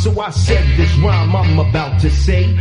So I said this rhyme I'm about to say.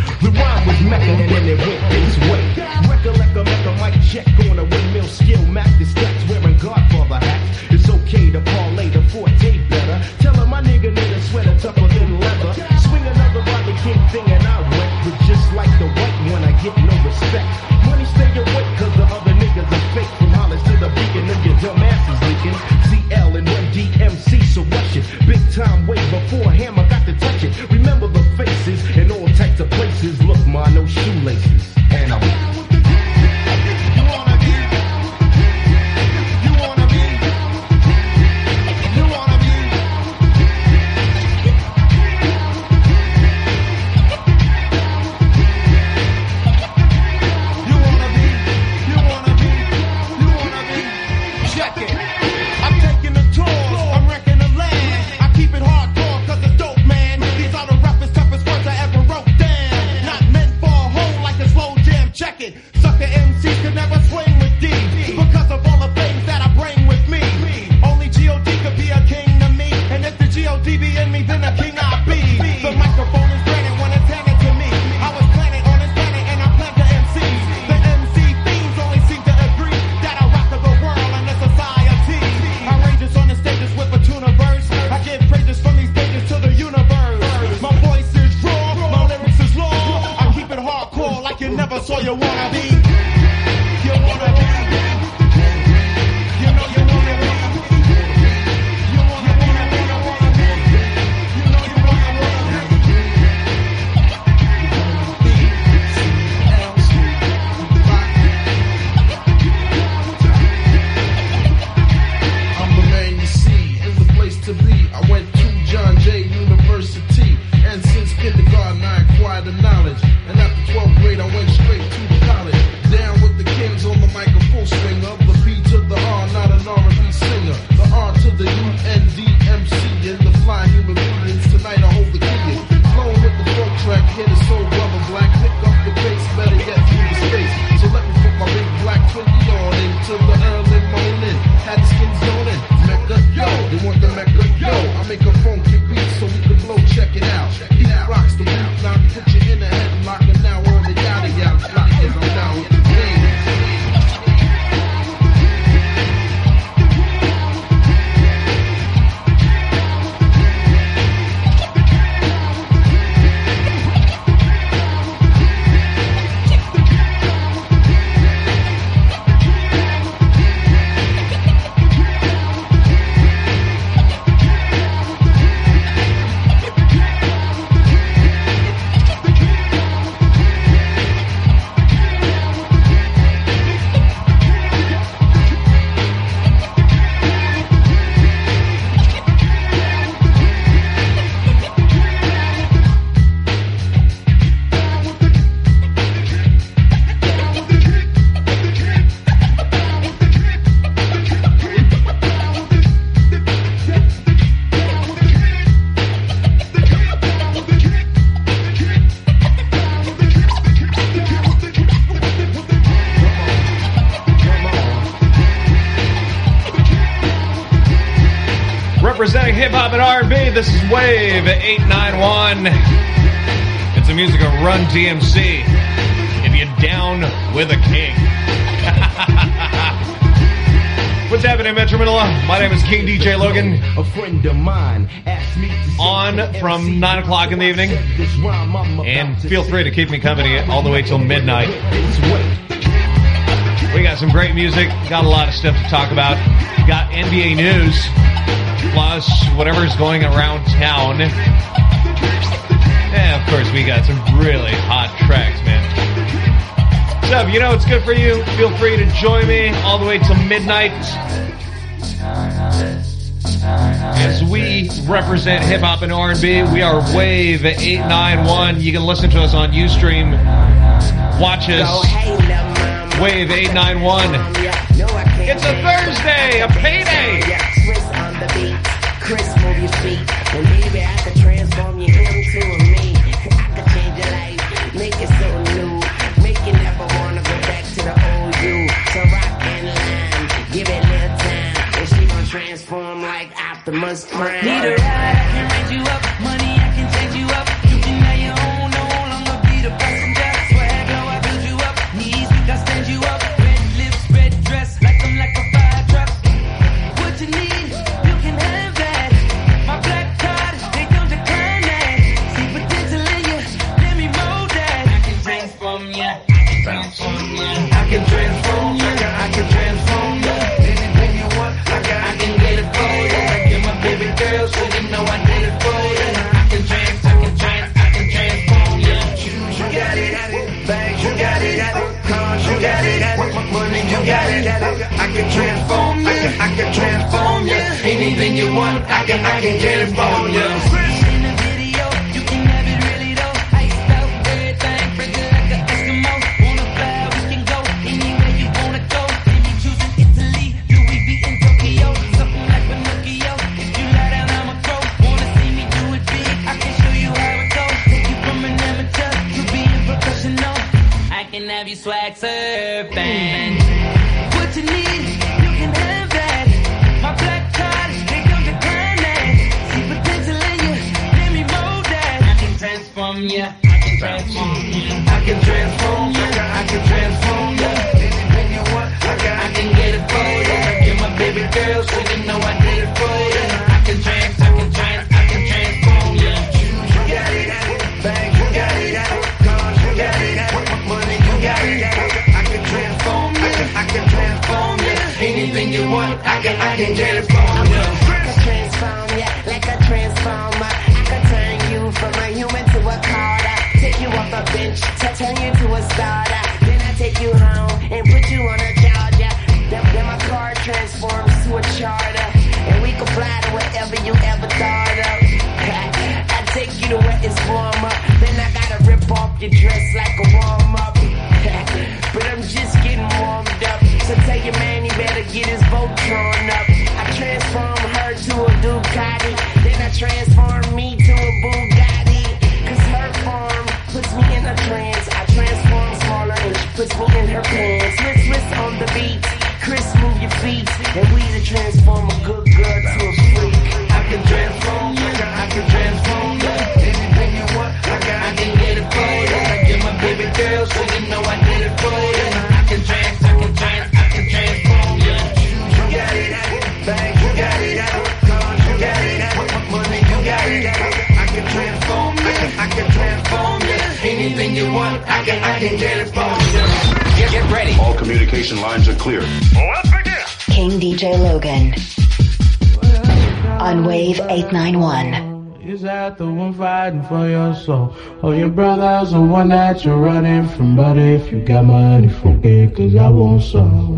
Wave 891. It's the music of Run DMC. If you're down with a king. What's happening, Metro Manila? My name is King DJ Logan. A friend of mine asked me on from 9 o'clock in the evening. And feel free to keep me company all the way till midnight. Some great music. Got a lot of stuff to talk about. Got NBA news, plus whatever's going around town. And of course, we got some really hot tracks, man. So, you know it's good for you, feel free to join me all the way till midnight as we represent hip hop and R&B. We are Wave 891. You can listen to us on Ustream. Watch us. Wave 891. It's a Thursday, a payday. Chris on the beat. Chris, move your feet. And I could transform you into a me. I could change your life, make it so new. Make you never wanna go back to the old you. So rock and line, give it little time. And she transform like Optimus Prime. Need a ride, anything you want. I can, I can get it for you. I can, I get it from DJ Logan. Get, get ready. All communication lines are clear. Let's begin. King DJ Logan. On Wave 891. Is that the one fighting for your soul? Or your brother's the one that you're running from? But if you got money, forget, cause I want some.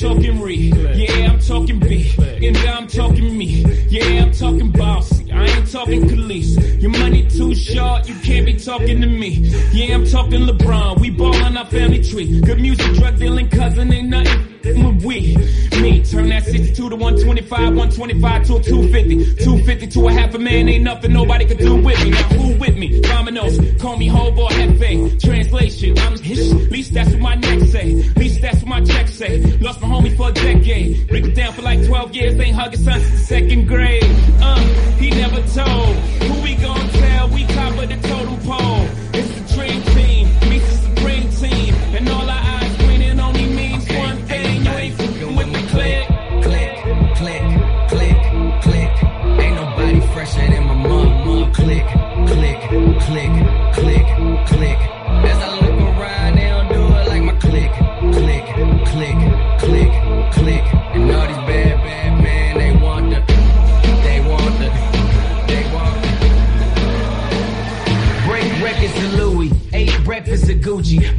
talking re. Yeah, I'm talking B. And I'm talking me. Yeah, I'm talking bossy. I ain't talking Khalees. Your money too short, you can't be talking to me. Yeah, I'm talking LeBron. We ballin' our family tree. Good music, drug dealing, cousin, ain't nothing me, turn that 62 to 125, 125 to a 250, 250 to a half a man, ain't nothing nobody can do with me. Now who with me? Dominoes, call me Hova Jefe. Translation, I'm hish, least that's what my neck say. Least that's what my check say. Lost my homie for a decade. Break it down for like 12 years, ain't hugging son since the second grade. Uh, he never told. Who we gon' tell? We cover the total pole. It's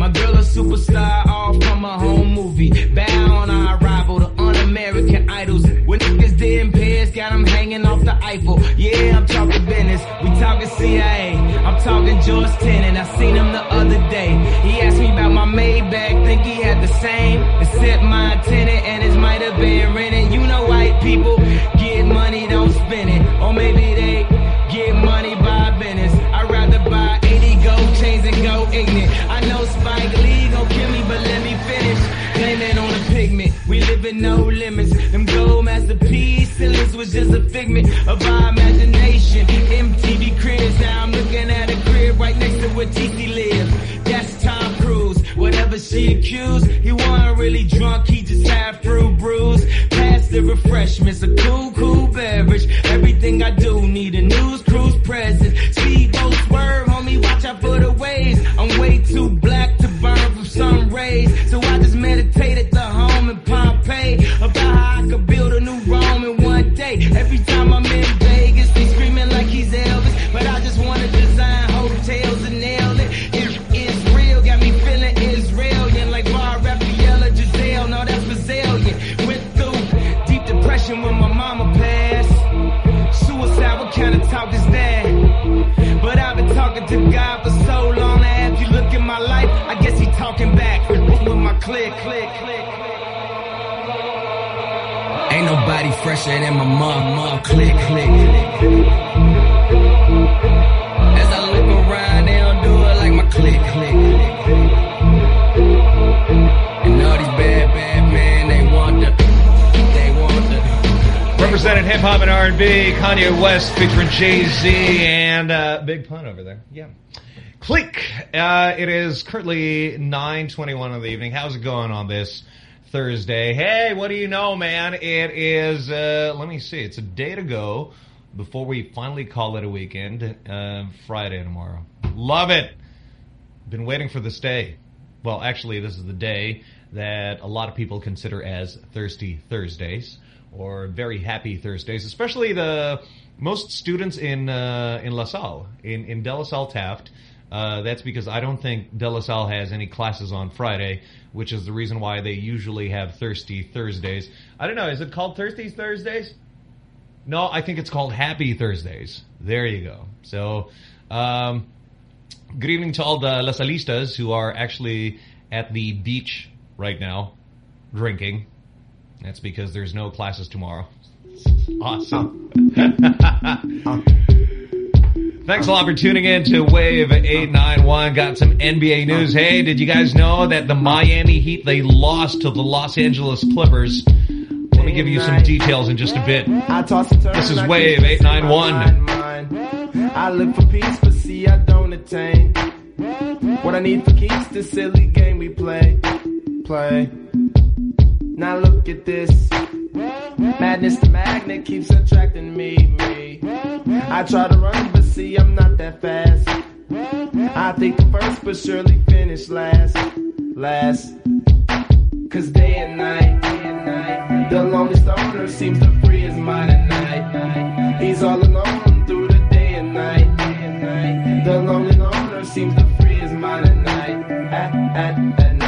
My girl a superstar, all from a home movie. Bow on our arrival to un-American idols. When niggas didn't pay us, got them hanging off the Eiffel. Yeah, I'm talking business, we talking CIA. I'm talking George Tenet, I seen him the other day. He asked me about my Maybach, think he had the same. Except my tenant and his might have been rented. You know white people a figment of our imagination. MTV cribs. Now I'm looking at a crib right next to where TC lives. That's Tom Cruise. Whatever she accused, he wasn't really drunk. He just had fruit brews. Pass the refreshments, a cool, fresher than my mom, mom, click, click. As I look around, they don't do it like my click, click. And all these bad, bad men, they want the, they want the. Represented hip hop and R&B, Kanye West featuring Jay Z and uh, Big Pun over there. Yeah. Click. Uh, it is currently 9:21 in the evening. How's it going on this Thursday? Hey, what do you know, man? It is. Uh, let me see. It's a day to go before we finally call it a weekend. Uh, Friday tomorrow. Love it. Been waiting for this day. Well, actually, this is the day that a lot of people consider as Thirsty Thursdays or Very Happy Thursdays, especially the most students in uh, in La Salle, in, in De La Salle Taft. Uh, that's because I don't think De La Salle has any classes on Friday, which is the reason why they usually have Thirsty Thursdays. I don't know, is it called Thirsty Thursdays? No, I think it's called Happy Thursdays. There you go. So, um, good evening to all the La Salistas who are actually at the beach right now drinking. That's because there's no classes tomorrow. Awesome. Thanks a lot for tuning in to Wave 891. Got some NBA news. Hey, did you guys know that the Miami Heat, they lost to the Los Angeles Clippers? Let me give you some details in just a bit. I toss and turn, This is Wave can't fix my 891. mind, mind. I live for peace, but see, I don't attain. What I need for keeps the silly game we play. Play. Now look at this. Madness, the magnet keeps attracting me, me. I try to run, but see, I'm not that fast. I think first, but surely finish last. Last. Cause day and night, day and night, the loneliest owner seems to free his mind at night. He's all alone through the day and night, day and night. The lonely loner seems to free his mind at night, at, at, at night.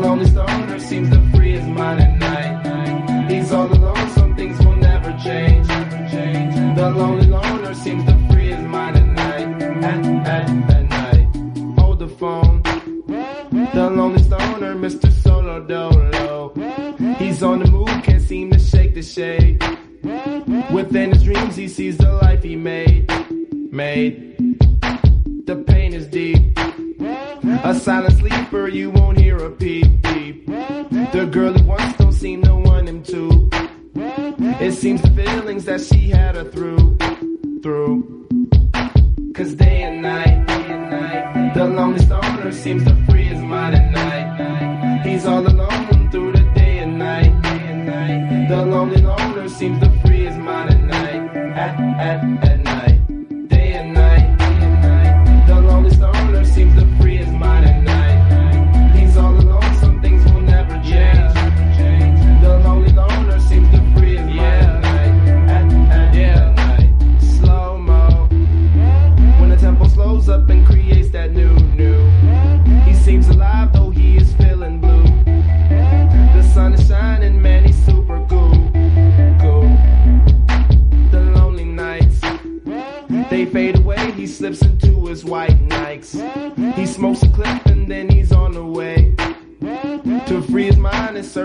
Loneliest owner seems to free his mind at night. He's all alone, some things will never change. The lonely loner seems to free his mind at night. At, at, at night. Hold the phone. The lonely stoner, Mr. Solo Dolo. He's on the move, can't seem to shake the shade. Within his dreams, he sees the life he made. Made. The pain is deep. A silent sleeper, you won't hear a peep peep. The girl he wants don't seem to want him to. It seems the feelings that she had her through, through. Cause day and night, the lonely stoner seems to free his mind at night. He's all alone through the day and night. The lonely loner seems to free his mind at night, at, at, at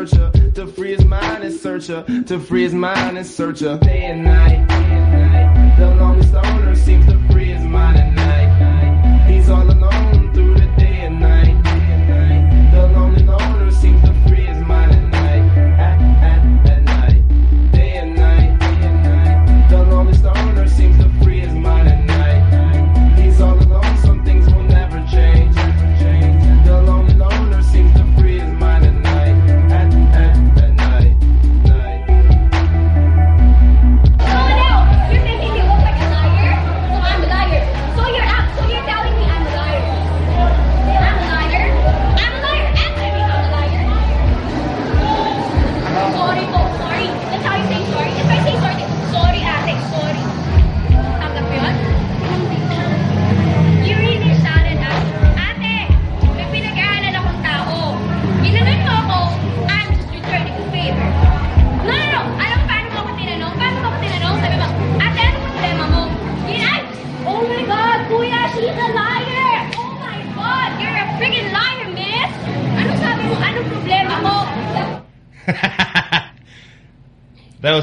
searcher, to free his mind and searcher, to free his mind and searcher. Day and night, day and night.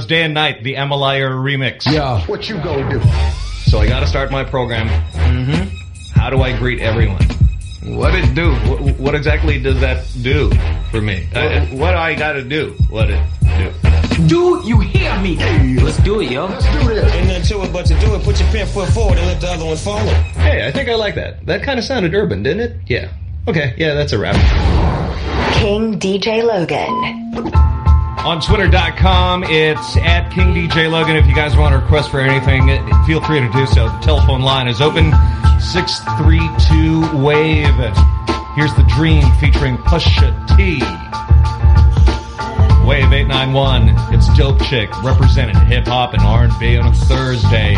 Was Day and Night, the Emilier remix. Yeah. What you gonna do? So I got to start my program. Mm-hmm. How do I greet everyone? What it do? What, what exactly does that do for me? Uh, what I got to do? What it do? Do you hear me? Let's do it, yo. Let's do this. Ain't nothing to it but to do it. Put your pin foot forward and let the other one follow. Hey, I think I like that. That kind of sounded urban, didn't it? Yeah. Okay, yeah, that's a wrap. King DJ Logan. On Twitter.com, it's at King DJ Logan. If you guys want to request for anything, feel free to do so. The telephone line is open 632 Wave. Here's the Dream featuring Pusha T. Wave 891. It's Dope Chick representing hip hop and R&B on a Thursday.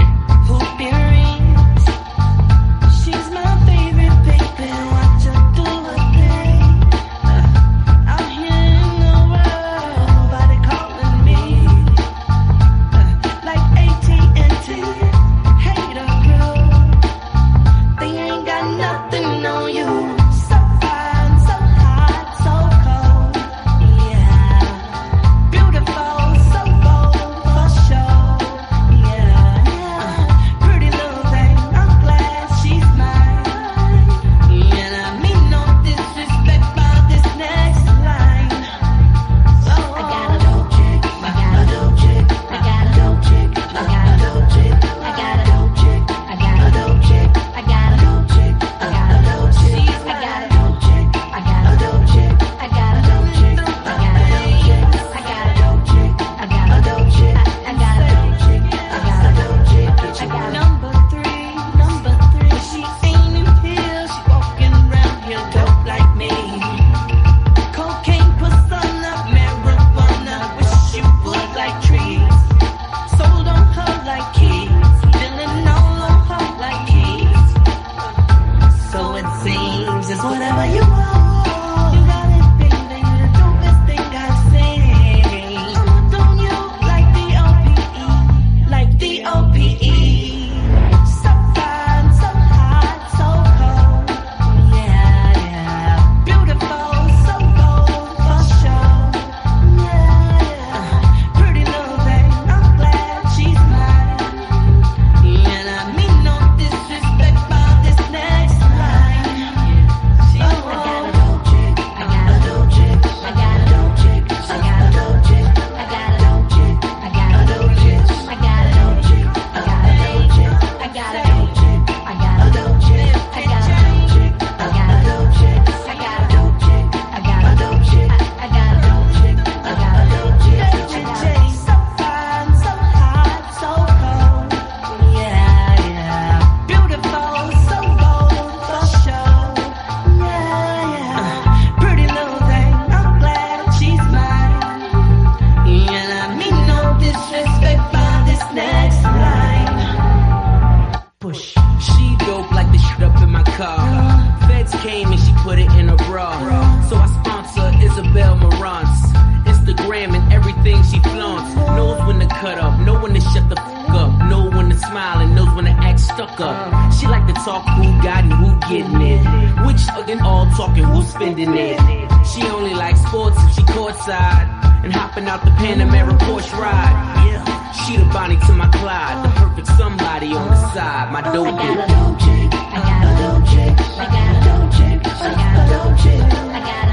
Getting it. Which again all talking who's spending it. She only likes sports if she courtside and hopping out the Panamera Porsche ride. Yeah, she the Bonnie to my Clyde, the perfect somebody on the side. My dope I got a dope chick. I got a dope chick. I got a dope chick. I got a dope chick. I got a dope chick.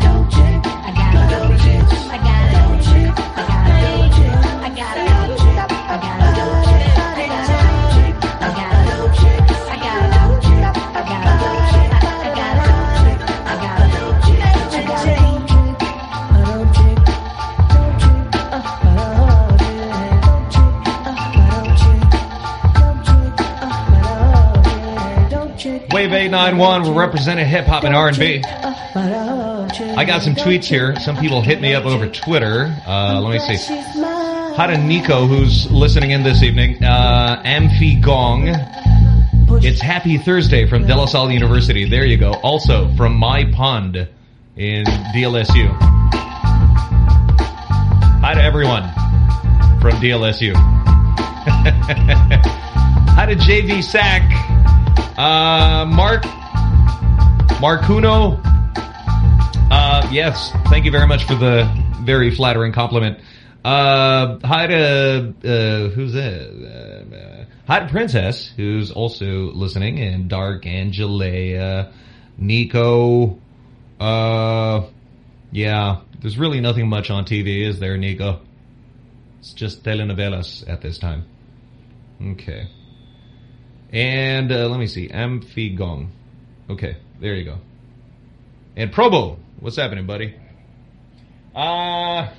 991. We're representing hip hop and R&B. I got some tweets here. Some people hit me up over Twitter. Uh, let me see. Hi to Nico, who's listening in this evening. Uh, Amphi Gong. It's Happy Thursday from De La Salle University. There you go. Also from My Pond in DLSU. Hi to everyone from DLSU. Hi to JV Sack. Uh, Mark Marcuno. Uh, yes, thank you very much for the very flattering compliment. Uh, hi to uh, who's that? Uh, uh, hi to Princess, who's also listening, and Dark Angelia, Nico. Uh, yeah, there's really nothing much on TV, is there, Nico? It's just telenovelas at this time. Okay. And uh, let me see, Amphigong. Okay, there you go. And Probo, what's happening, buddy? Uh,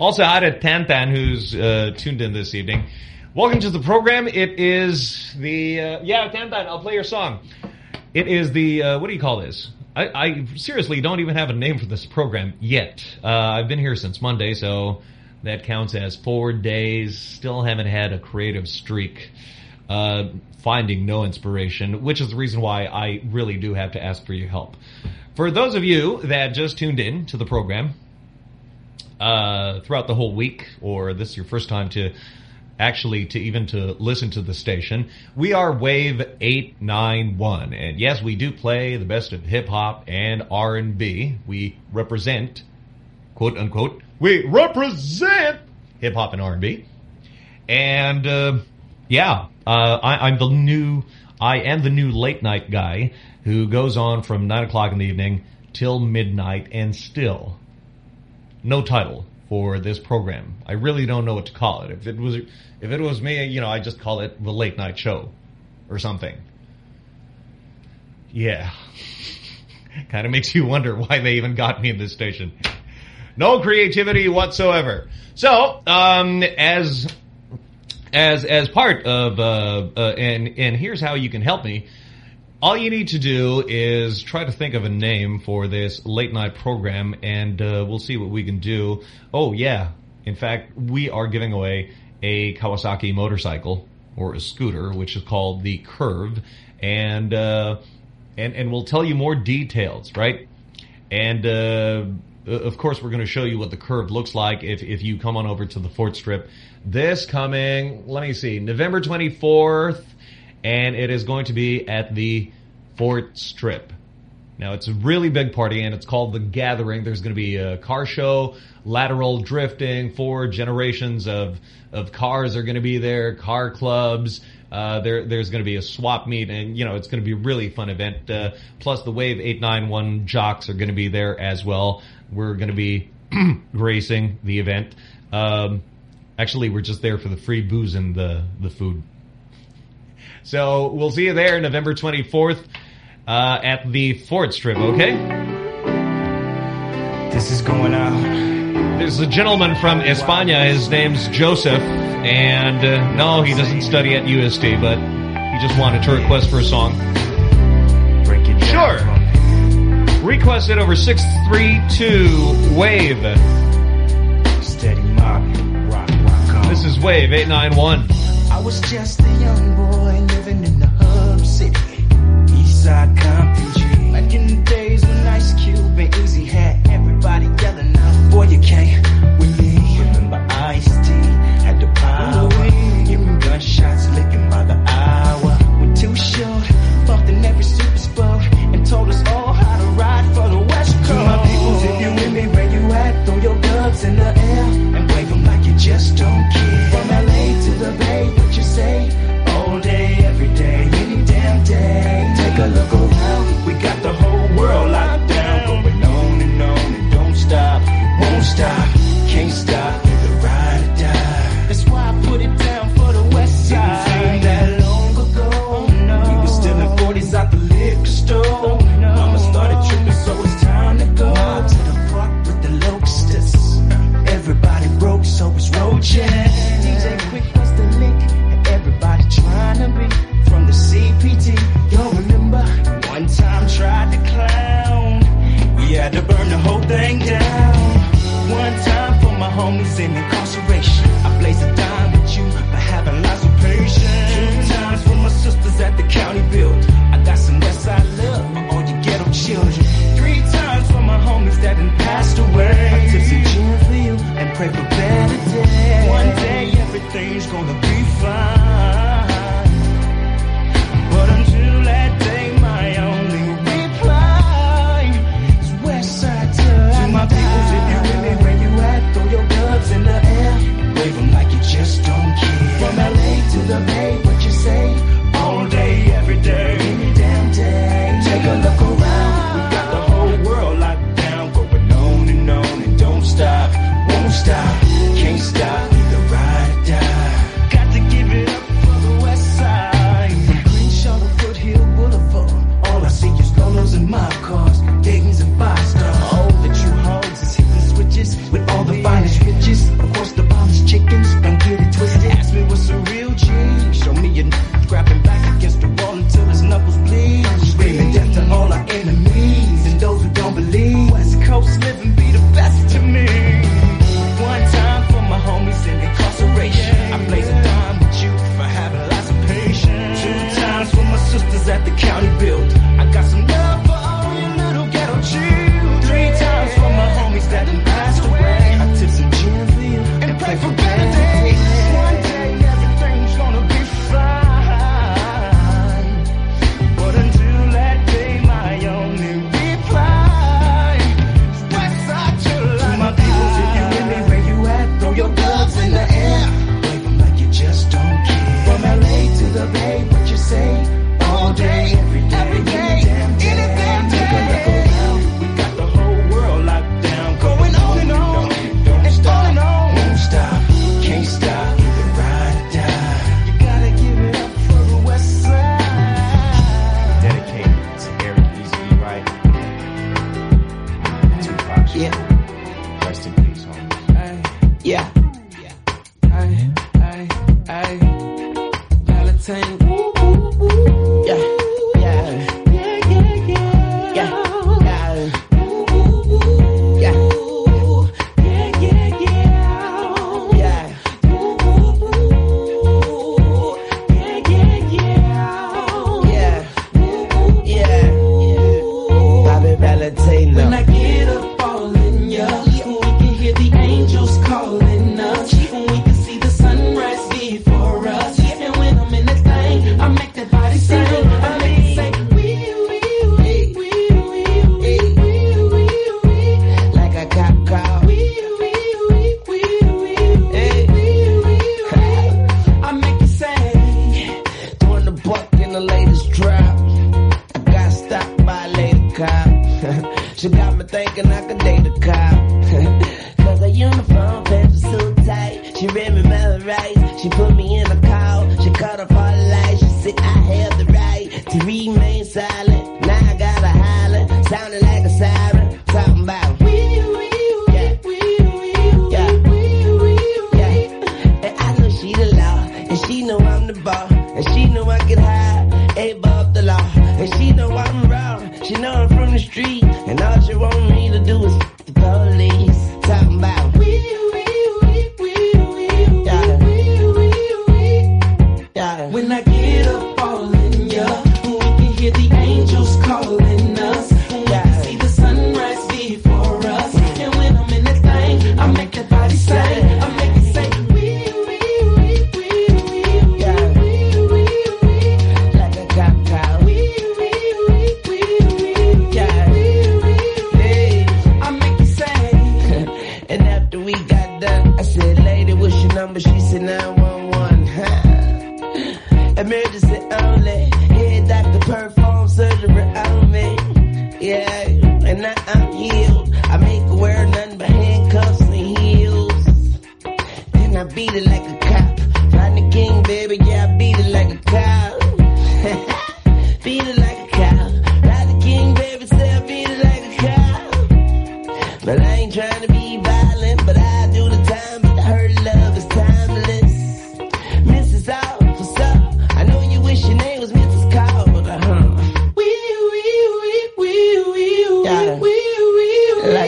also, hi to Tantan, who's uh, tuned in this evening. Welcome to the program. It is the uh, yeah, Tantan. I'll play your song. It is the uh, what do you call this? I, I seriously don't even have a name for this program yet. Uh, I've been here since Monday, so that counts as four days. Still haven't had a creative streak. Uh, finding no inspiration, which is the reason why I really do have to ask for your help. For those of you that just tuned in to the program uh, throughout the whole week, or this is your first time to actually to even to listen to the station, we are Wave 891. And yes, we do play the best of hip-hop and R&B. We represent, quote unquote, we represent hip-hop and R&B. And, uh, yeah, uh, I, I'm the new, I am the new late night guy who goes on from 9 o'clock in the evening till midnight and still no title for this program. I really don't know what to call it. If it was, if it was me, you know, I just call it the late night show or something. Yeah. kind of makes you wonder why they even got me in this station. No creativity whatsoever. So, um, as as as part of uh, uh, and and here's how you can help me. All you need to do is try to think of a name for this late night program, and uh, we'll see what we can do. Oh yeah, in fact, we are giving away a Kawasaki motorcycle or a scooter, which is called the Curve, and uh, and and we'll tell you more details, right? And uh, of course, we're going to show you what the curve looks like if if you come on over to the Fort Strip. This coming, let me see, November 24th, and it is going to be at the Fort Strip. Now, it's a really big party, and it's called The Gathering. There's going to be a car show, lateral drifting, four generations of, of cars are going to be there, car clubs. Uh, there, there's going to be a swap meet, and, you know, it's going to be a really fun event. Uh, plus, the Wave 891 jocks are going to be there as well. We're going to be gracing the event. Um, actually, we're just there for the free booze and the, the food. So we'll see you there November 24th uh, at the Fort Strip, okay? This is going out. There's a gentleman from España. His name's Joseph. And uh, no, he doesn't study at UST, but he just wanted to request for a song. Sure. Request it over 632 Wave. Steady mobbing. This is Wave 891. I was just a young boy living in the hub city. Eastside Compton.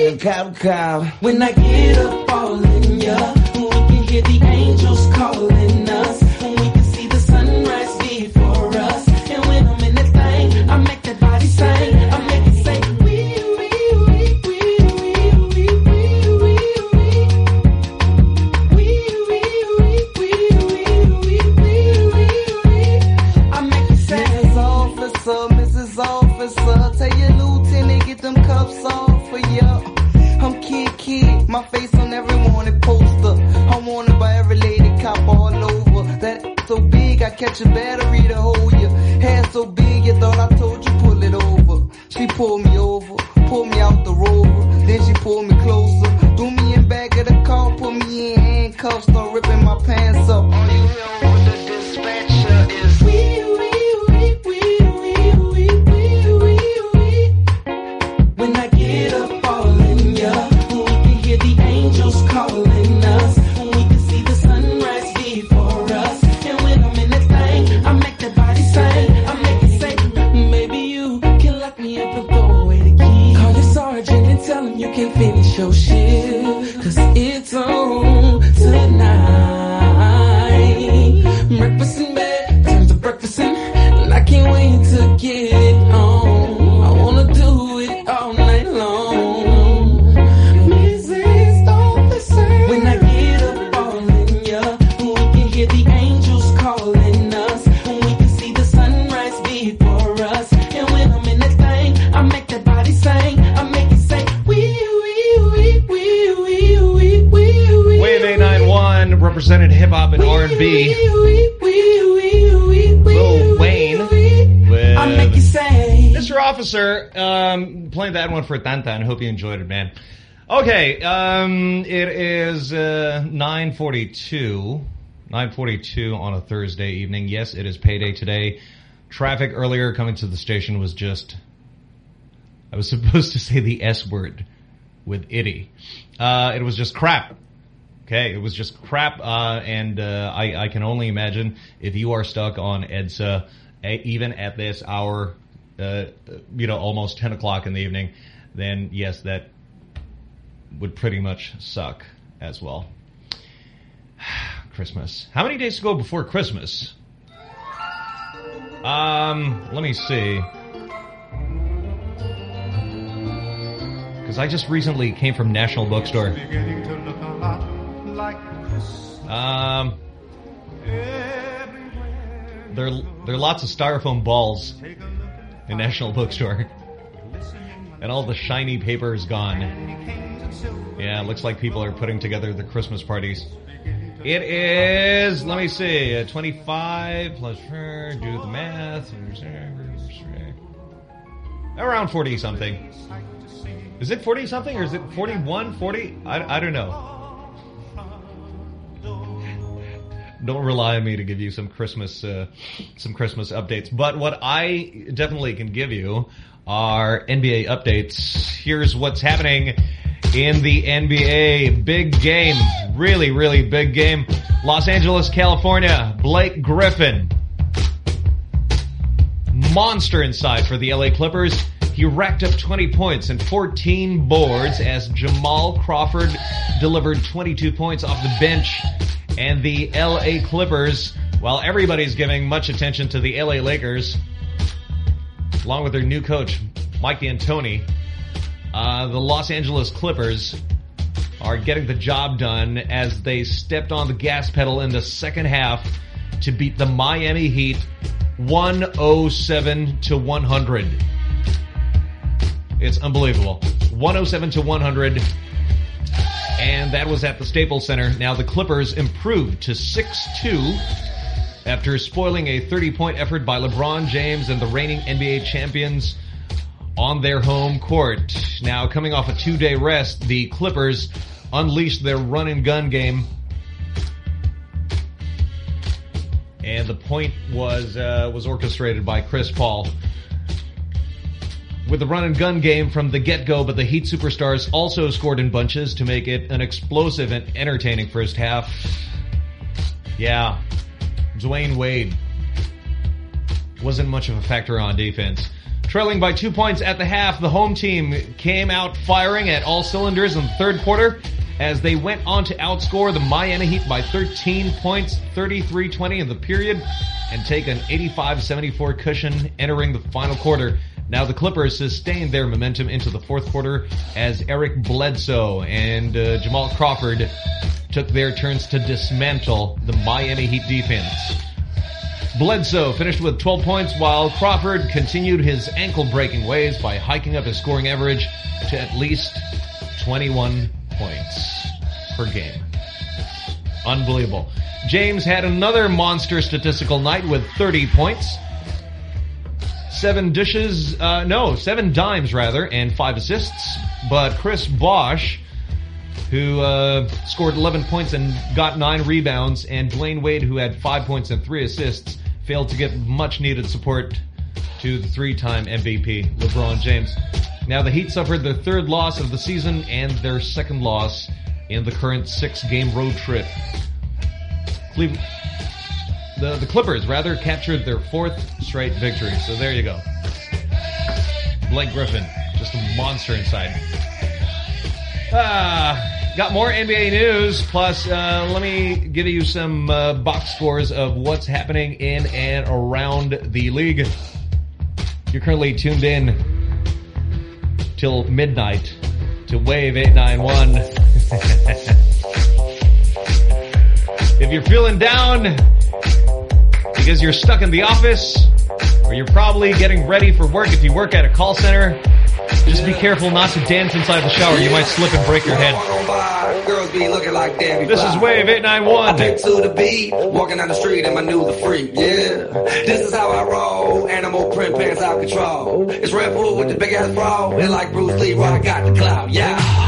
and cop cop. When I get up all in ya, we can hear the angels calling out. Hope you enjoyed it, man. Okay, um, it is uh, 9.42. 9.42 on a Thursday evening. Yes, it is payday today. Traffic earlier coming to the station was just... I was supposed to say the S word with itty. Uh, it was just crap. Okay, it was just crap, uh, and uh, I, I can only imagine if you are stuck on EDSA, eh, even at this hour, uh, you know, almost 10 o'clock in the evening, then yes, that would pretty much suck as well. Christmas. How many days to go before Christmas? Um, let me see. Because I just recently came from National Bookstore. Um, there, there are lots of styrofoam balls in National Bookstore. And all the shiny paper is gone. Yeah, looks like people are putting together the Christmas parties. It is, let me see, uh, 25 plus, uh, do the math. Around 40 something. Is it 40 something or is it 41, 40? I, I don't know. Don't rely on me to give you some Christmas, uh, some Christmas updates. But what I definitely can give you are NBA updates. Here's what's happening in the NBA. Big game. Really, really big game. Los Angeles, California. Blake Griffin. Monster inside for the LA Clippers. He racked up 20 points and 14 boards as Jamal Crawford delivered 22 points off the bench. And the LA Clippers, while everybody's giving much attention to the LA Lakers, along with their new coach, Mike D'Antoni, uh, the Los Angeles Clippers are getting the job done as they stepped on the gas pedal in the second half to beat the Miami Heat 107 to 100. It's unbelievable. 107 to 100. And that was at the Staples Center. Now the Clippers improved to 6-2 after spoiling a 30-point effort by LeBron James and the reigning NBA champions on their home court. Now, coming off a two-day rest, the Clippers unleashed their run-and-gun game. And the point was uh, was orchestrated by Chris Paul. With the run-and-gun game from the get-go, but the Heat superstars also scored in bunches to make it an explosive and entertaining first half. Yeah, Dwyane Wade wasn't much of a factor on defense. Trailing by two points at the half, the home team came out firing at all cylinders in the third quarter as they went on to outscore the Miami Heat by 13 points, 33-20 in the period, and take an 85-74 cushion entering the final quarter. Now the Clippers sustained their momentum into the fourth quarter as Eric Bledsoe and uh, Jamal Crawford took their turns to dismantle the Miami Heat defense. Bledsoe finished with 12 points while Crawford continued his ankle-breaking ways by hiking up his scoring average to at least 21 points per game. Unbelievable. James had another monster statistical night with 30 points. Seven dishes, uh, no, seven dimes rather, and five assists. But Chris Bosh, who uh, scored 11 points and got nine rebounds, and Dwyane Wade, who had five points and three assists, failed to get much needed support to the three-time MVP, LeBron James. Now the Heat suffered their third loss of the season and their second loss in the current six-game road trip. Cleveland, the, the Clippers, rather, captured their fourth straight victory. So there you go. Blake Griffin, just a monster inside. Ah, got more NBA news. Plus, uh, let me give you some uh, box scores of what's happening in and around the league. You're currently tuned in till midnight to Wave 891. if you're feeling down because you're stuck in the office or you're probably getting ready for work if you work at a call center, just be careful not to dance inside the shower. You might slip and break your head. girls be looking like This is Wave 891. I to the beat, walking down the street and my new the freak, yeah. This is how I roll, animal print pants out control. It's Red Bull with the big ass bra, and like Bruce Lee, I got the clout, yeah.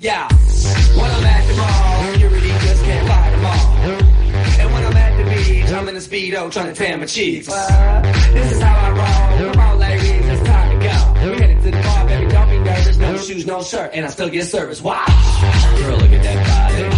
Yeah, when I'm at the mall, security just can't fight them all. And when I'm at the beach, I'm in a speedo trying to tan my cheeks. This is how I roll. Come on, ladies, it's time to go. We headed to the bar, baby, don't be nervous. No shoes, no shirt, and I still get service. Wow. Girl, look at that body.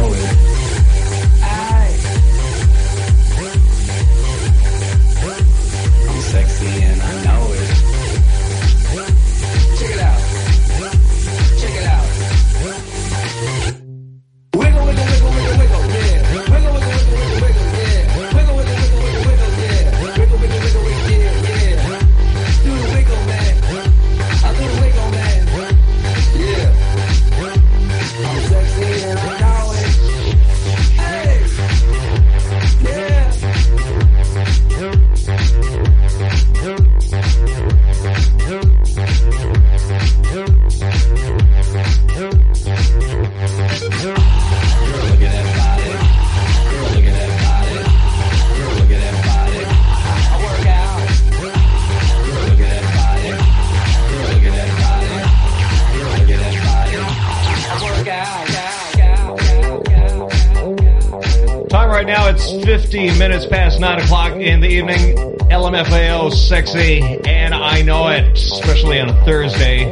15 minutes past 9 o'clock in the evening. LMFAO, sexy, and I know it, especially on a Thursday.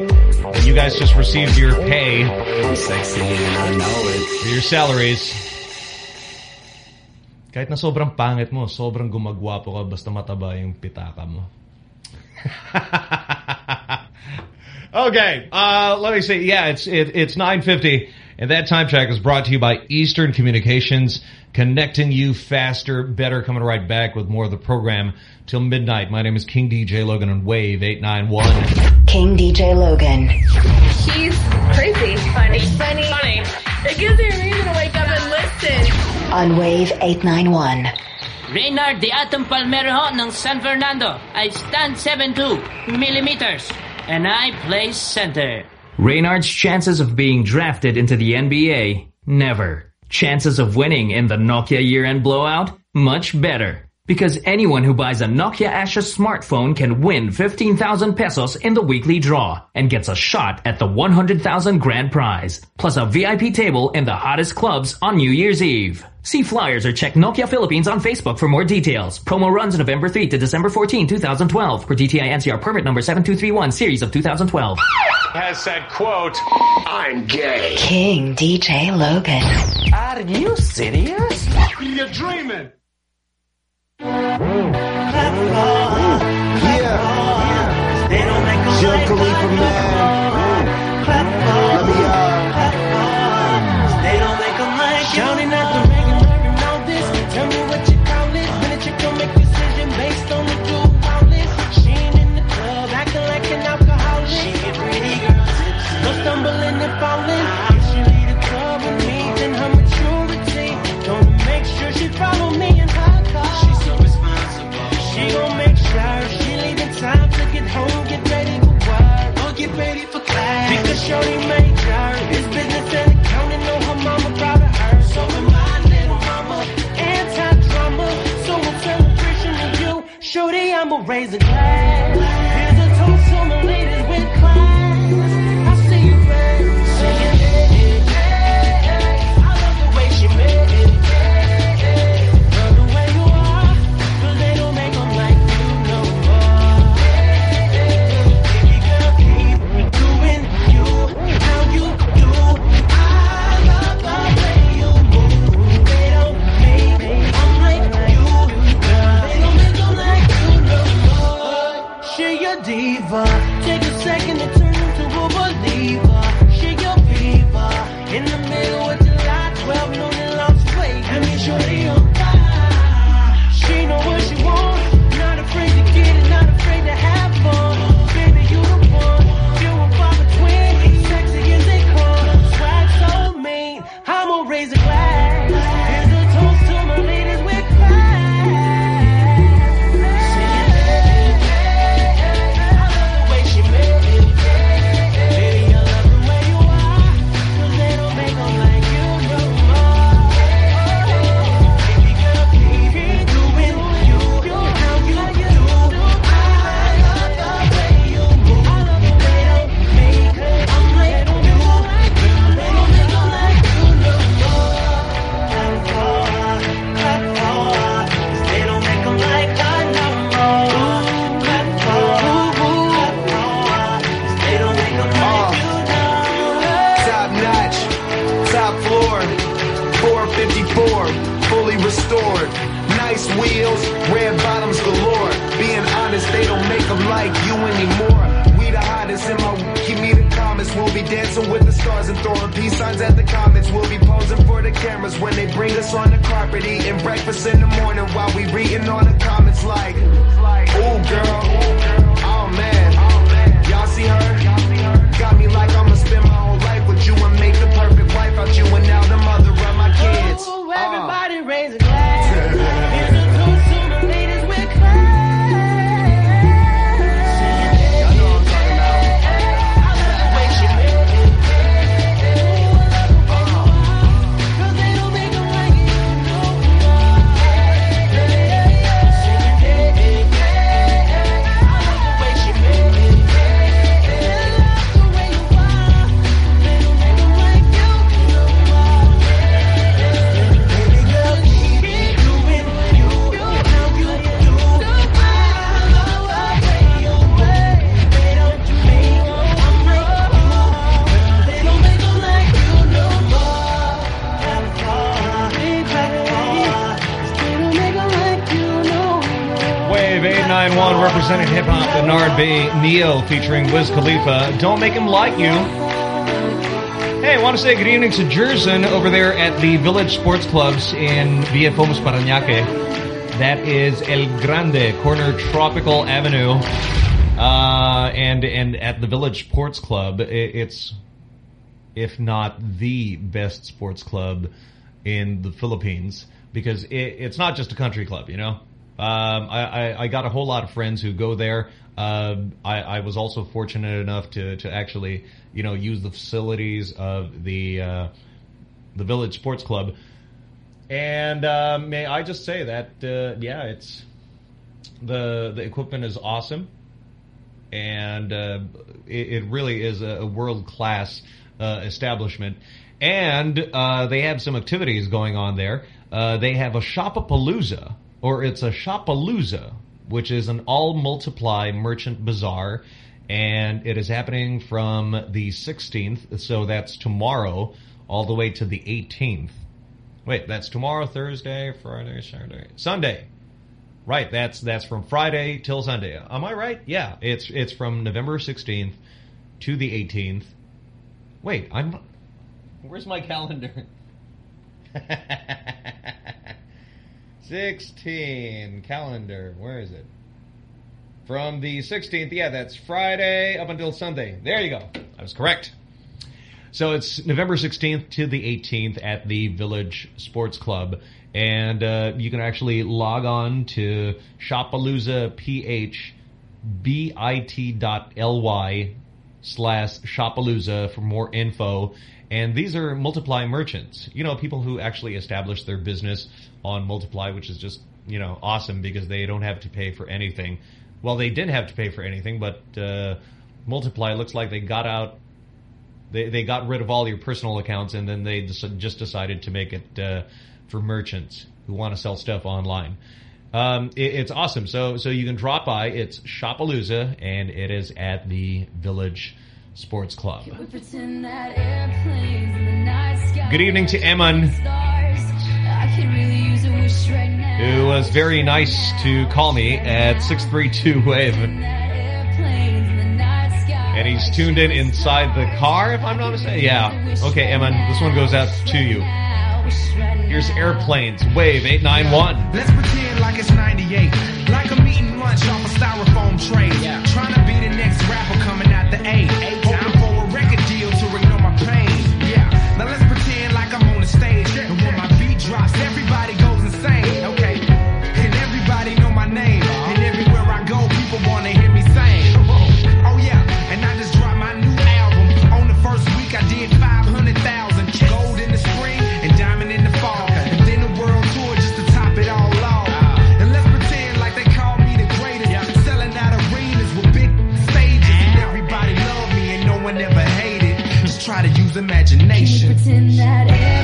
You guys just received your pay. Sexy, I know it. For your salaries. Kahit na sobrang pangit mo, sobrang gumagwapo ka basta mataba yung pitaka mo. okay, uh, let me see. Yeah, it's it, it's 9.50, and that time check is brought to you by Eastern Communications connecting you faster, better, coming right back with more of the program till midnight. My name is King DJ Logan on Wave 891. King DJ Logan. He's crazy. Funny. Funny. Funny. It gives me a reason to wake up and listen. On Wave 891. Reynard de Atom Palmero ho ng San Fernando. I stand 7'2 millimeters. And I play center. Reynard's chances of being drafted into the NBA? Never. Chances of winning in the Nokia year-end blowout? Much better. Because anyone who buys a Nokia Asha smartphone can win 15,000 pesos in the weekly draw and gets a shot at the 100,000 grand prize, plus a VIP table in the hottest clubs on New Year's Eve. See flyers or check Nokia Philippines on Facebook for more details. Promo runs November 3 to December 14, 2012 for DTI NCR permit number 7231 series of 2012. Has said, quote, I'm gay. King DJ Logan. Are you serious? You're dreaming. Yeah. Jill Khalifa, man. Raise a. Village Sports Clubs in BF Homes Parañaque. That is El Grande, corner Tropical Avenue. Uh, and, and at the Village Sports Club, it's, if not the best sports club in the Philippines, because it, it's not just a country club, you know? Um, I, I, I got a whole lot of friends who go there. Uh, I, I was also fortunate enough to, to actually, you know, use the facilities of the uh, the Village Sports Club. And uh, may I just say that, uh, yeah, it's the the equipment is awesome, and uh, it, it really is a, world class uh, establishment. And uh, they have some activities going on there. Uh, they have a Shopapalooza, or it's a Shopalooza, which is an all multiply merchant bazaar, and it is happening from the 16th, so that's tomorrow, all the way to the 18th. Wait, that's tomorrow, Thursday, Friday, Saturday, Sunday. Right, that's that's from Friday till Sunday. Am I right? Yeah, it's it's from November 16th to the 18th. Wait, I'm Where's my calendar? 16 calendar. Where is it? From the 16th. Yeah, that's Friday up until Sunday. There you go. I was correct. So it's November 16th to the 18th at the Village Sports Club. And uh, you can actually log on to Shopalooza PH bit.ly slash Shopalooza for more info. And these are Multiply merchants. You know, people who actually establish their business on Multiply, which is just, you know, awesome because they don't have to pay for anything. well, they didn't have to pay for anything, but uh, Multiply looks like they got out. They they got rid of all your personal accounts, and then they just, just decided to make it uh, for merchants who want to sell stuff online. Um, it, it's awesome. So so you can drop by. It's Shopalooza, and it is at the Village Sports Club. Pretend that airplanes in the night sky Good evening to Eamon, stars. I could really use a wish right who was very nice to call me at 632 Wave. And he's tuned in inside the car, if I'm not mistaken. Yeah. Okay, Emma, this one goes out to you. Here's Airplanes, Wave 891. Let's pretend like it's 98. Like I'm eating lunch off a styrofoam tray. Trying to imagination.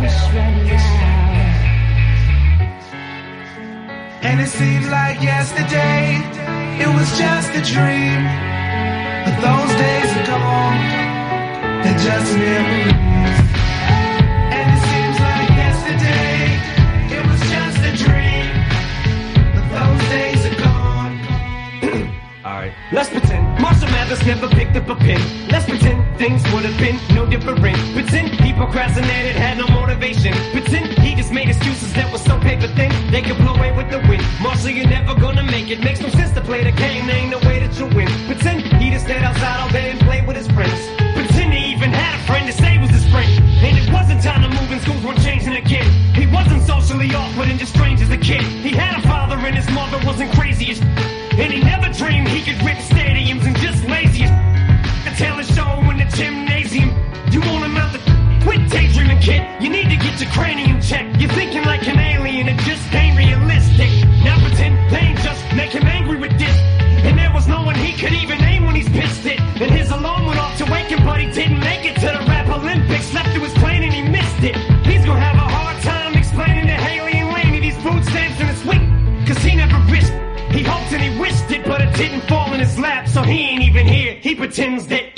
Wish right now. And it seems like yesterday, it was just a dream. Those days are gone, they're just memories. And it seems like yesterday, it was just a dream. But those days are gone. Alright, let's pretend Marshall Mathers never picked up a pen. Let's pretend things would have been no different. Pretend he procrastinated, had no motivation. Pretend just made excuses that were so paper thin they could blow away with the wind. Marshall, you're never gonna make it. Makes no sense to play the game, there ain't no way that you win. Pretend he just stayed outside all day and played with his friends. Pretend he even had a friend to say was his friend. And it wasn't time to move and schools weren't changing again. He wasn't socially awkward and just strange as a kid. He had a father and his mother wasn't crazy as and he never dreamed he could rip stadiums and just lazy as tell a show in the gymnasium. You won't amount to quit daydreaming, kid. You need to get your cranium checked. You're thinking like an alien, it just ain't realistic. Now pretend they ain't just make him angry with this. And there was no one he could even name when he's pissed it. And his alarm went off to wake him, but he didn't make it to the rap Olympics. Left to his plane and he missed it. He's gonna have a hard time explaining to Hailie and Lainie these food stamps in his week. Cause he never risked He hoped and he wished it, but it didn't fall in his lap, so he ain't even here. He pretends that.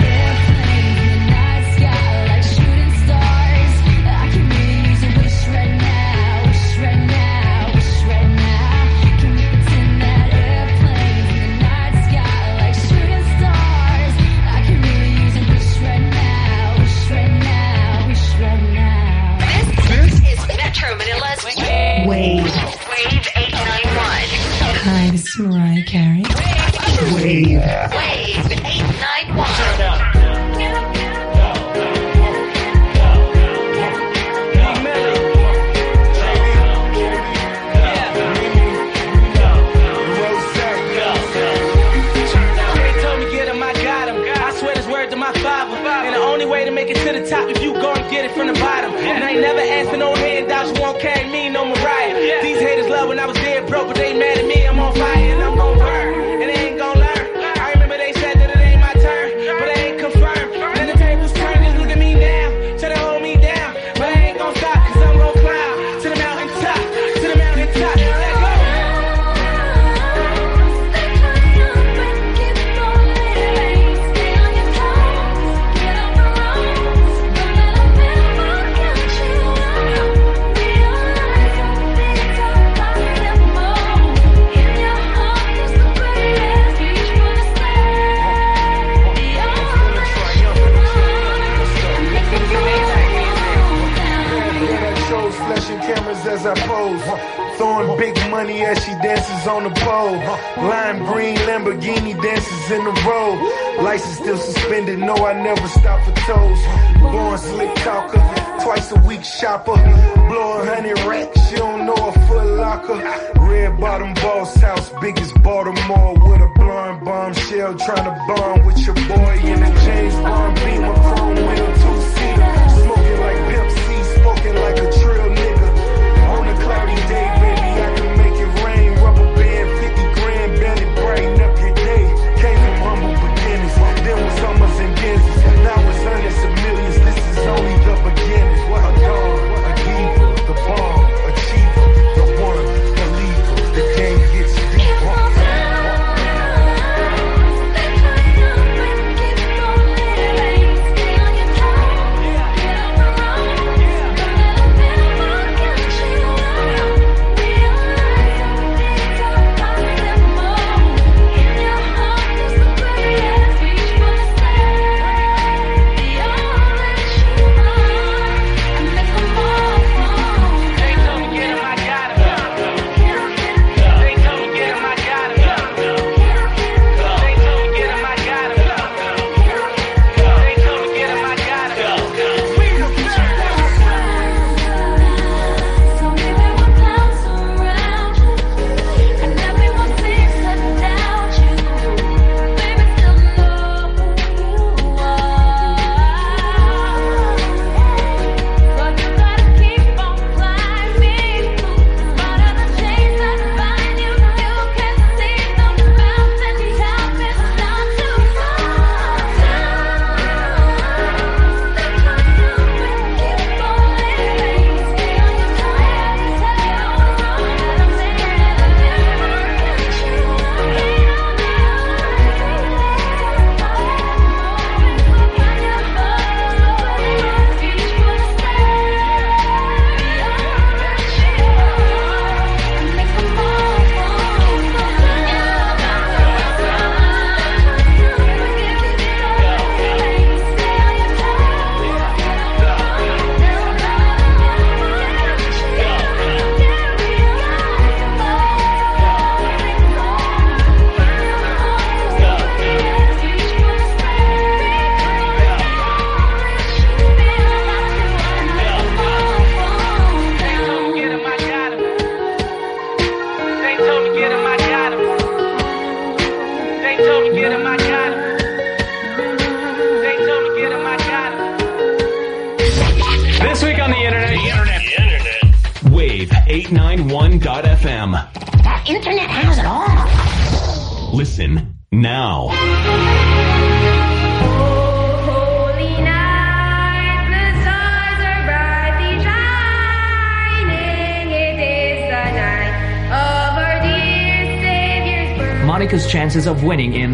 The only way to make it to the top if you go and get it from the bottom. And I ain't never asked for no no, I never stop for toes. Born slick talker, twice a week shopper. Blow a hundred racks, she don't know a foot locker. Red bottom boss house, biggest Baltimore with a blonde bombshell. Trying to bond with your boy in a James Bond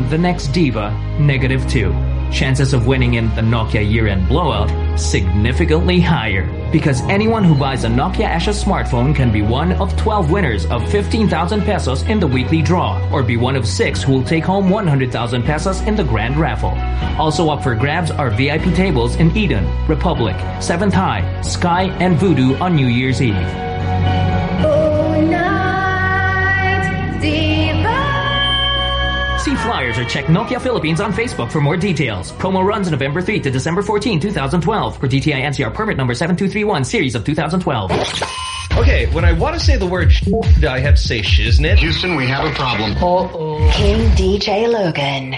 The Next Diva, negative 2. Chances of winning in the Nokia year-end blowout, significantly higher. Because anyone who buys a Nokia Asha smartphone can be one of 12 winners of 15,000 pesos in the weekly draw, or be one of 6 who will take home 100,000 pesos in the grand raffle. Also up for grabs are VIP tables in Eden, Republic, 7th High, Sky, and Voodoo on New Year's Eve. Or check Nokia Philippines on Facebook for more details. Promo runs November 3 to December 14, 2012 for DTI NCR permit number 7231 series of 2012. Okay, when I want to say the word sh- I have to say shiznit. Houston, we have a problem. Uh-oh. King DJ Logan.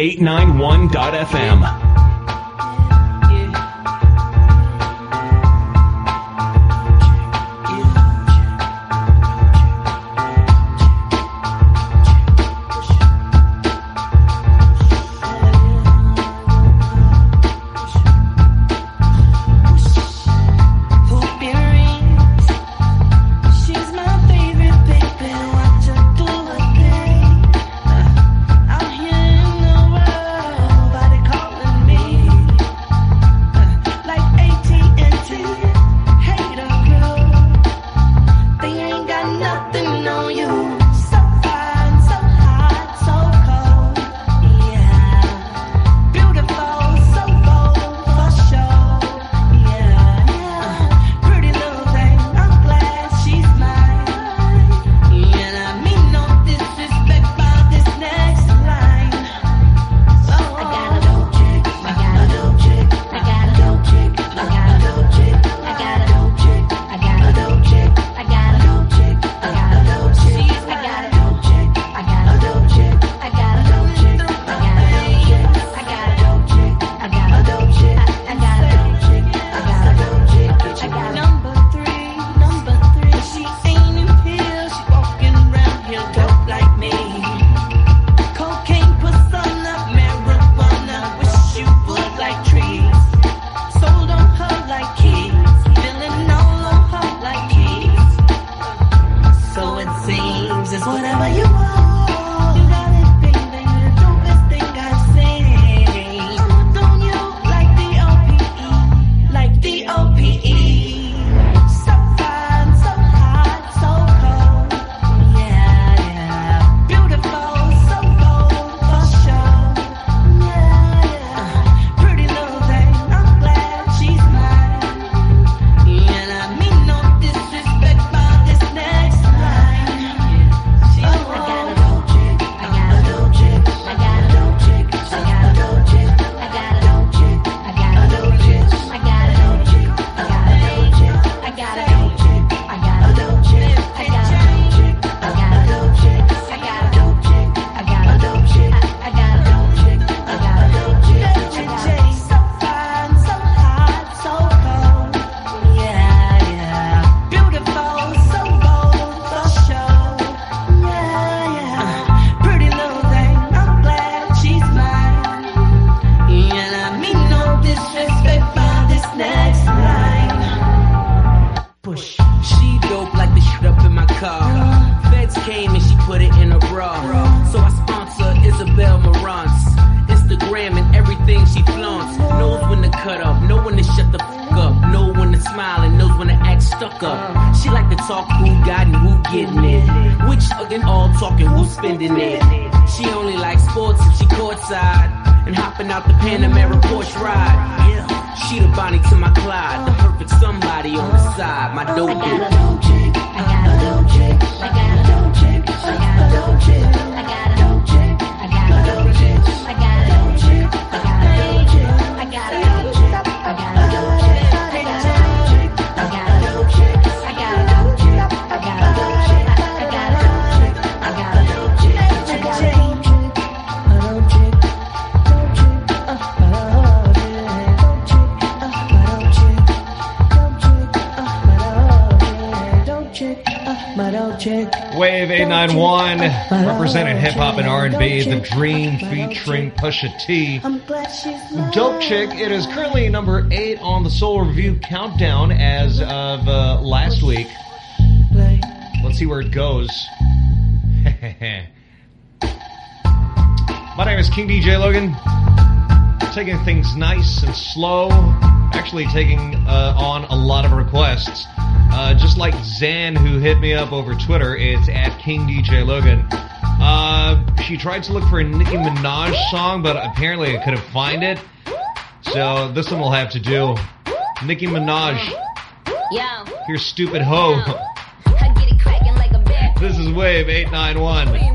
eight, nine. Dream featuring Pusha T. Dope Chick, it is currently number 8 on the Soul Review Countdown as of uh, last week. Let's see where it goes. My name is King DJ Logan. Taking things nice and slow. Actually taking uh, on a lot of requests. Uh, just like Zan, who hit me up over Twitter, it's at King DJ Logan. She tried to look for a Nicki Minaj song, but apparently I couldn't find it. So this one will have to do. Nicki Minaj. Yo. Your stupid hoe. This is Wave 891.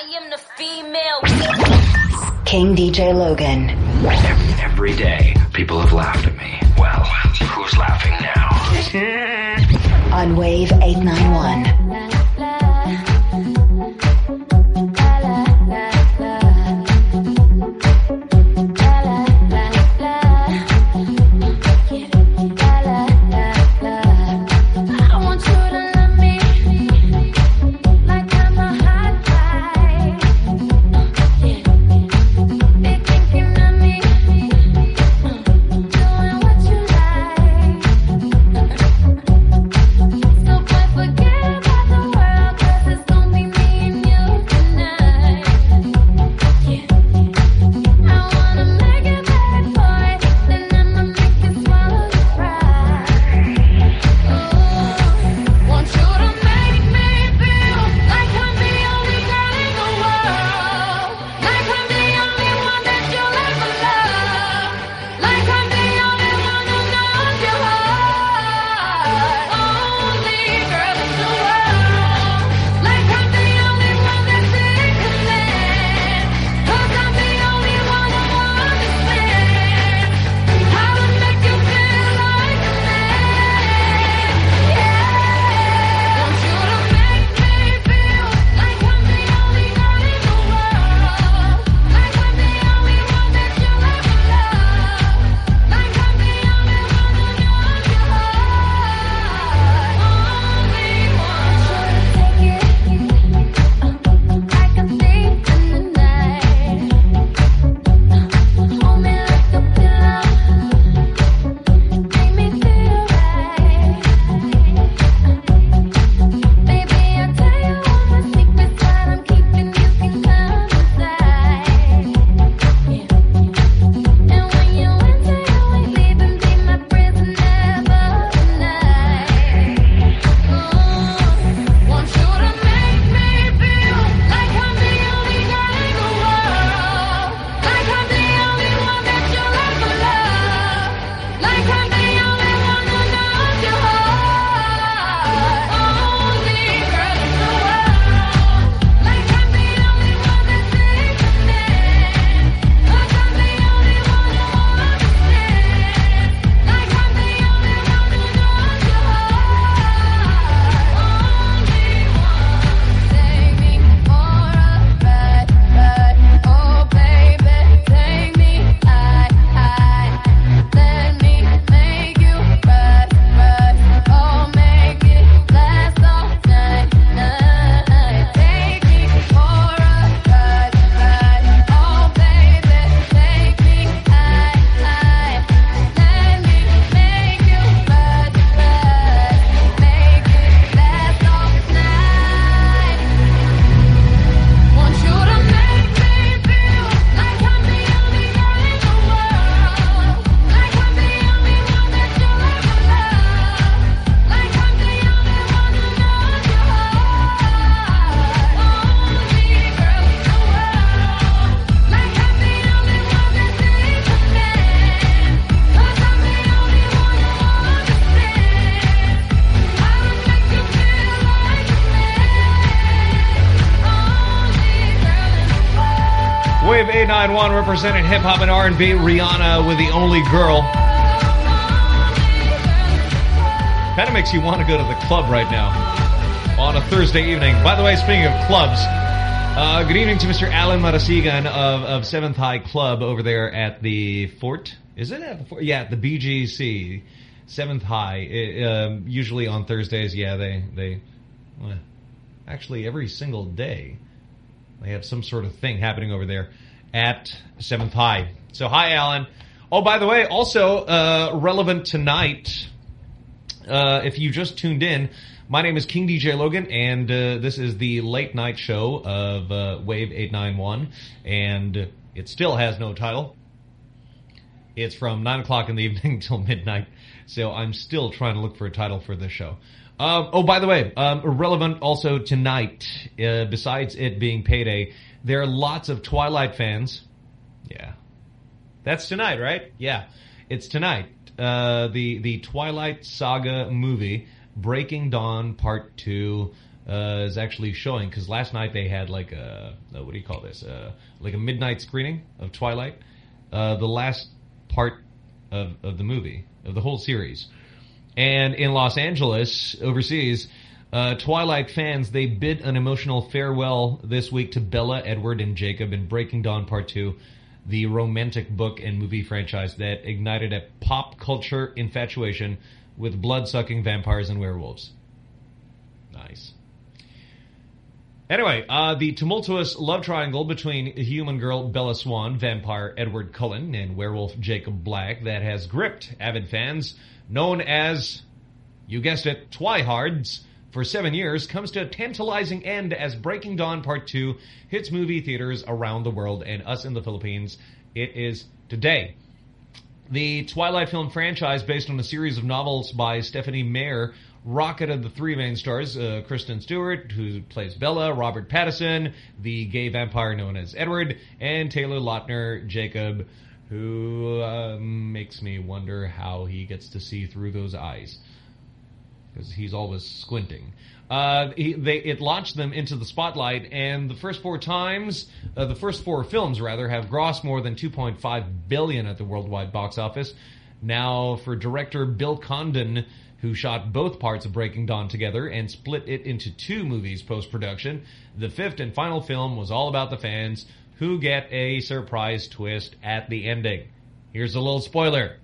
I am the female. King DJ Logan. Every day, people have laughed at me. Well, who's laughing now? On Wave 891. 891 representing hip hop and R&B. Rihanna with the only girl. Kind of makes you want to go to the club right now on a Thursday evening. By the way, speaking of clubs, uh, good evening to Mr. Alan Marasigan of, of Seventh High Club over there at the Fort. Is it at the Fort? Yeah, the BGC. Seventh High. It, um, usually on Thursdays, yeah, they, they, well, actually every single day, they have some sort of thing happening over there at Seventh High. So hi, Alan. Oh, by the way, also uh, relevant tonight, uh, if you just tuned in, my name is King DJ Logan, and uh, this is the late night show of uh, Wave 891, and it still has no title. It's from 9 o'clock in the evening till midnight, so I'm still trying to look for a title for this show. Um, oh, by the way, um, relevant also tonight, uh, besides it being payday, there are lots of Twilight fans. Yeah. That's tonight, right? Yeah. It's tonight. Uh, the, the Twilight Saga movie, Breaking Dawn Part 2, uh, is actually showing, because last night they had like a, what do you call this, uh, like a midnight screening of Twilight. Uh, the last part of, of the movie, of the whole series. And in Los Angeles, overseas, uh, Twilight fans, they bid an emotional farewell this week to Bella, Edward, and Jacob in Breaking Dawn Part 2, the romantic book and movie franchise that ignited a pop culture infatuation with blood-sucking vampires and werewolves. Nice. Anyway, uh, the tumultuous love triangle between human girl Bella Swan, vampire Edward Cullen, and werewolf Jacob Black that has gripped avid fans, known as, you guessed it, Twihards, for seven years, comes to a tantalizing end as Breaking Dawn Part 2 hits movie theaters around the world and us in the Philippines. It is today. The Twilight film franchise, based on a series of novels by Stephenie Meyer, rocketed the three main stars, uh, Kristen Stewart, who plays Bella, Robert Pattinson, the gay vampire known as Edward, and Taylor Lautner, Jacob, who uh, makes me wonder how he gets to see through those eyes. Because he's always squinting. Uh, he, they, it launched them into the spotlight, and the first four times, uh, the first four films rather, have grossed more than 2.5 billion at the worldwide box office. Now, for director Bill Condon, who shot both parts of Breaking Dawn together and split it into two movies post-production, the fifth and final film was all about the fans who get a surprise twist at the ending. Here's a little spoiler.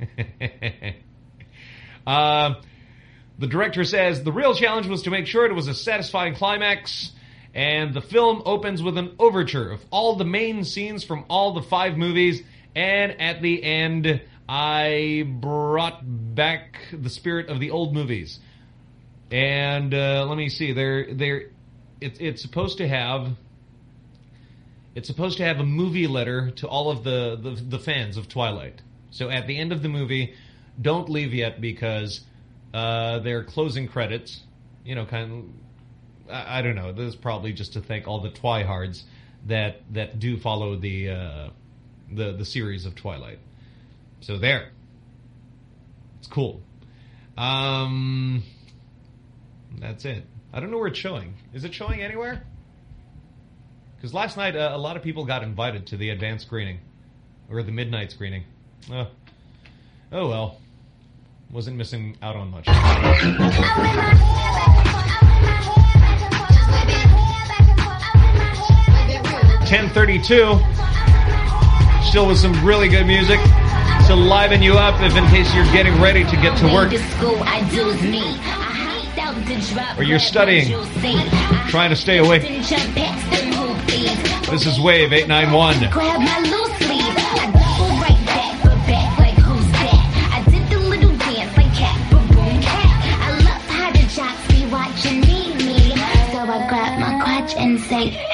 uh, the director says the real challenge was to make sure it was a satisfying climax, and the film opens with an overture of all the main scenes from all the five movies, and at the end, I brought back the spirit of the old movies. And uh, let me see, they're it, it's supposed to have it's supposed to have a movie letter to all of the, the the fans of Twilight. So at the end of the movie, don't leave yet because uh, their closing credits, you know, kind of, I, I, don't know. This is probably just to thank all the Twihards that that do follow the uh, the the series of Twilight. So there, it's cool. Um, that's it. I don't know where it's showing. Is it showing anywhere? Because last night uh, a lot of people got invited to the advanced screening or the midnight screening. Oh, oh well wasn't missing out on much. Ten thirty-two. Still with some really good music to liven you up if in case you're getting ready to get to work. Or you're studying, trying to stay awake. This is Wave 891. And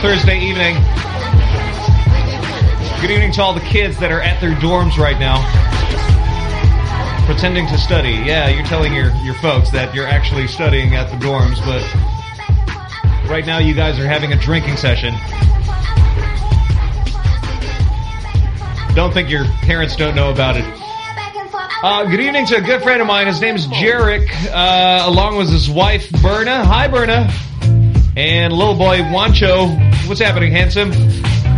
Thursday evening. Good evening to all the kids that are at their dorms right now, pretending to study. Yeah, you're telling your your folks that you're actually studying at the dorms, but right now you guys are having a drinking session. Don't think your parents don't know about it. Uh, good evening to a good friend of mine. His name is Jarek, uh, along with his wife, Berna. Hi, Berna. And little boy, Wancho. What's happening, handsome?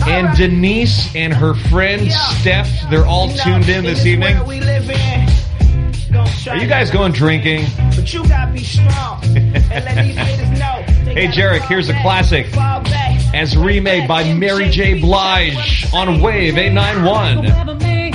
And Denise and her friend, Steph. They're all tuned in this evening. Are you guys going drinking? But you gotta be strong. Hey, Jarek, here's a classic. As remade by Mary J. Blige on Wave 891.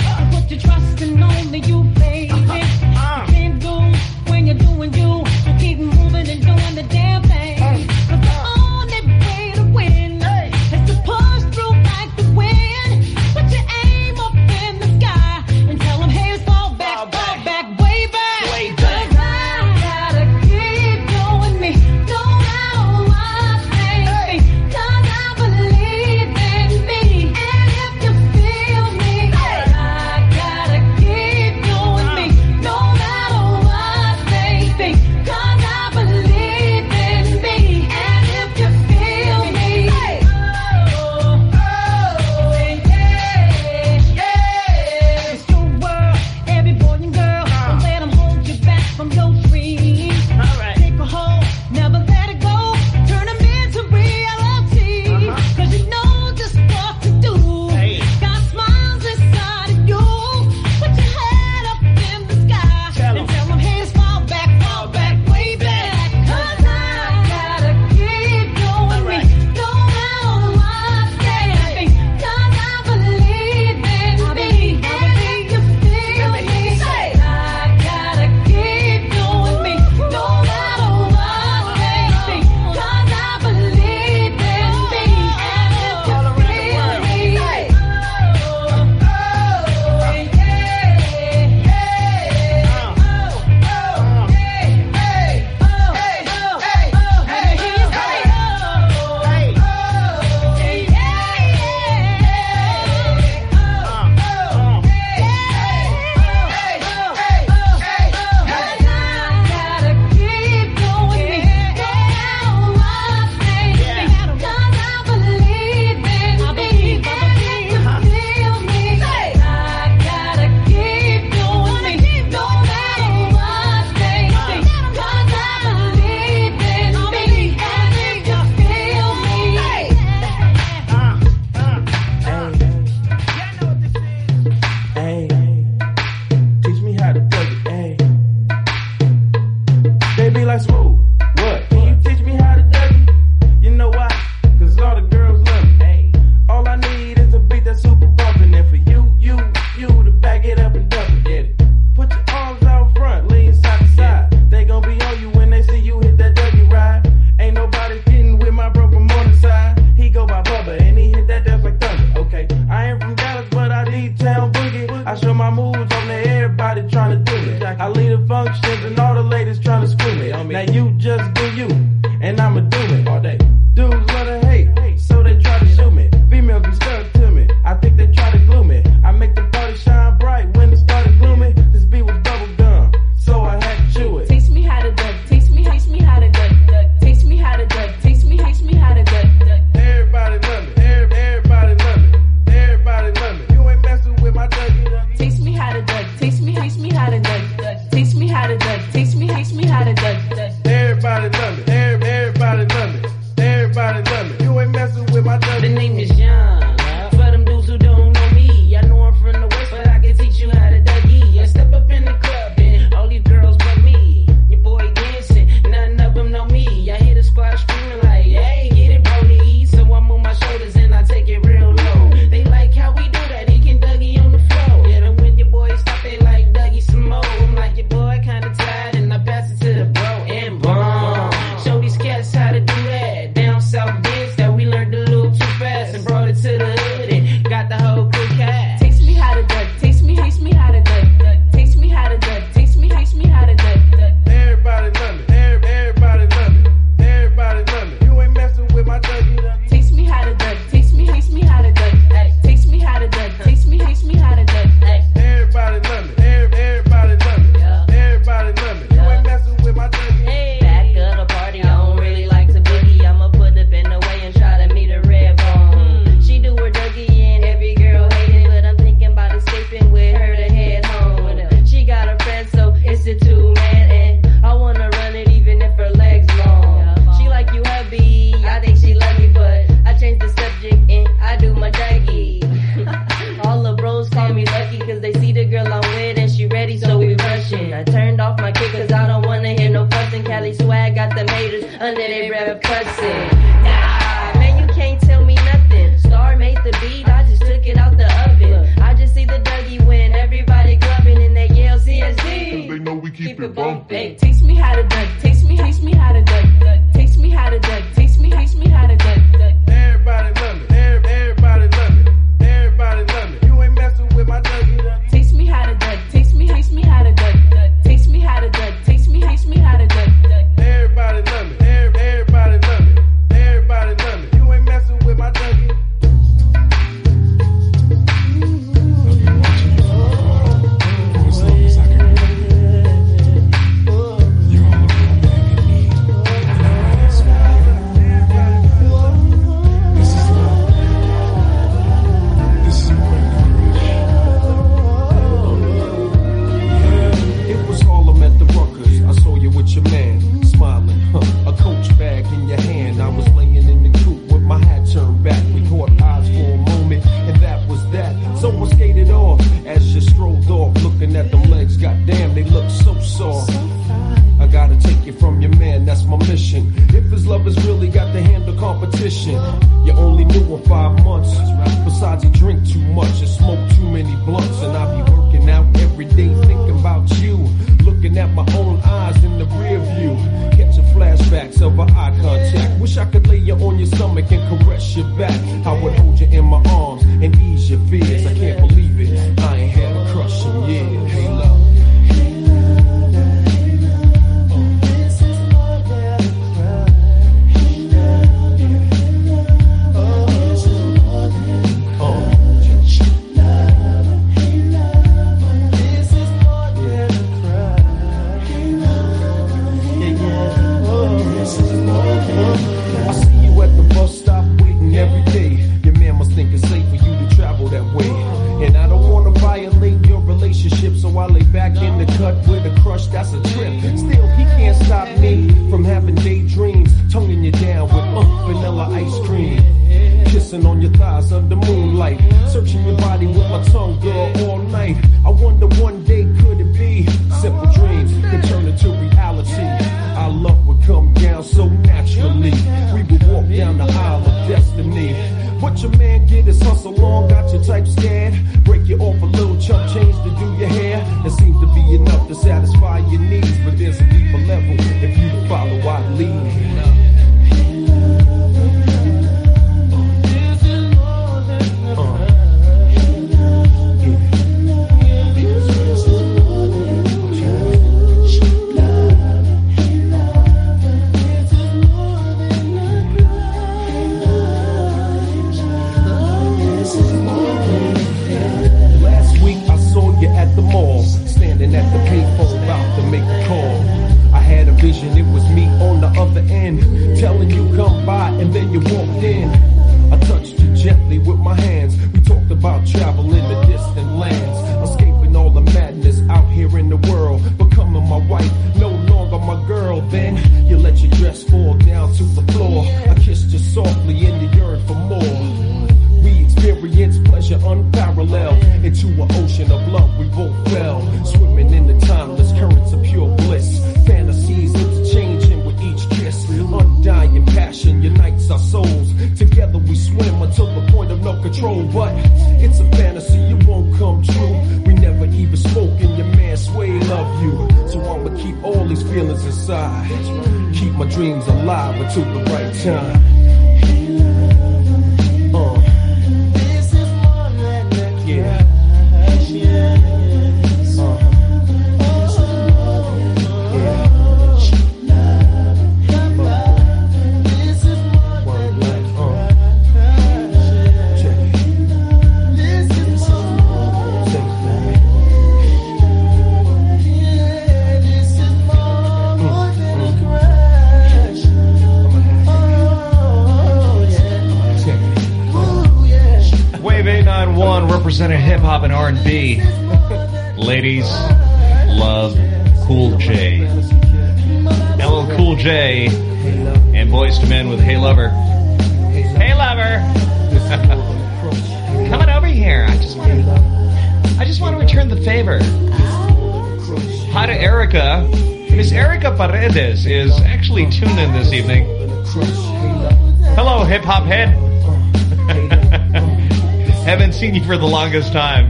Erica's time.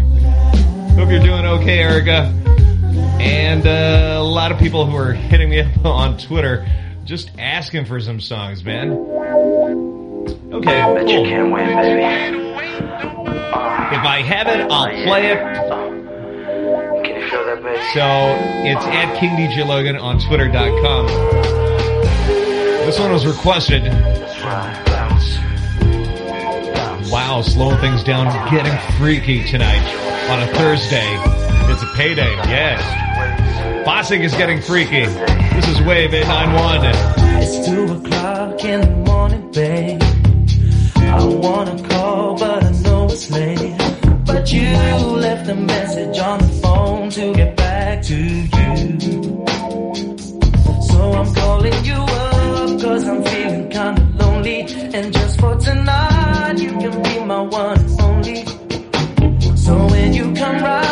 Hope you're doing okay, Erica. And uh, a lot of people who are hitting me up on Twitter just asking for some songs, man. Okay, cool. win, If I have it, I'll play it. Can you feel that, baby? So it's at KingDJLogan on Twitter.com. This one was requested. That's right now, slowing things down, getting freaky tonight on a Thursday. It's a payday, yes. Bossing is getting freaky. This is Wave 891. It's 2 o'clock in the morning, babe. I wanna call, but I know it's late. But you left a message on the phone to get back to you. So I'm calling you up, cause I'm feeling kinda lonely. And just for tonight can be my one and only. So when you come right.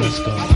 By the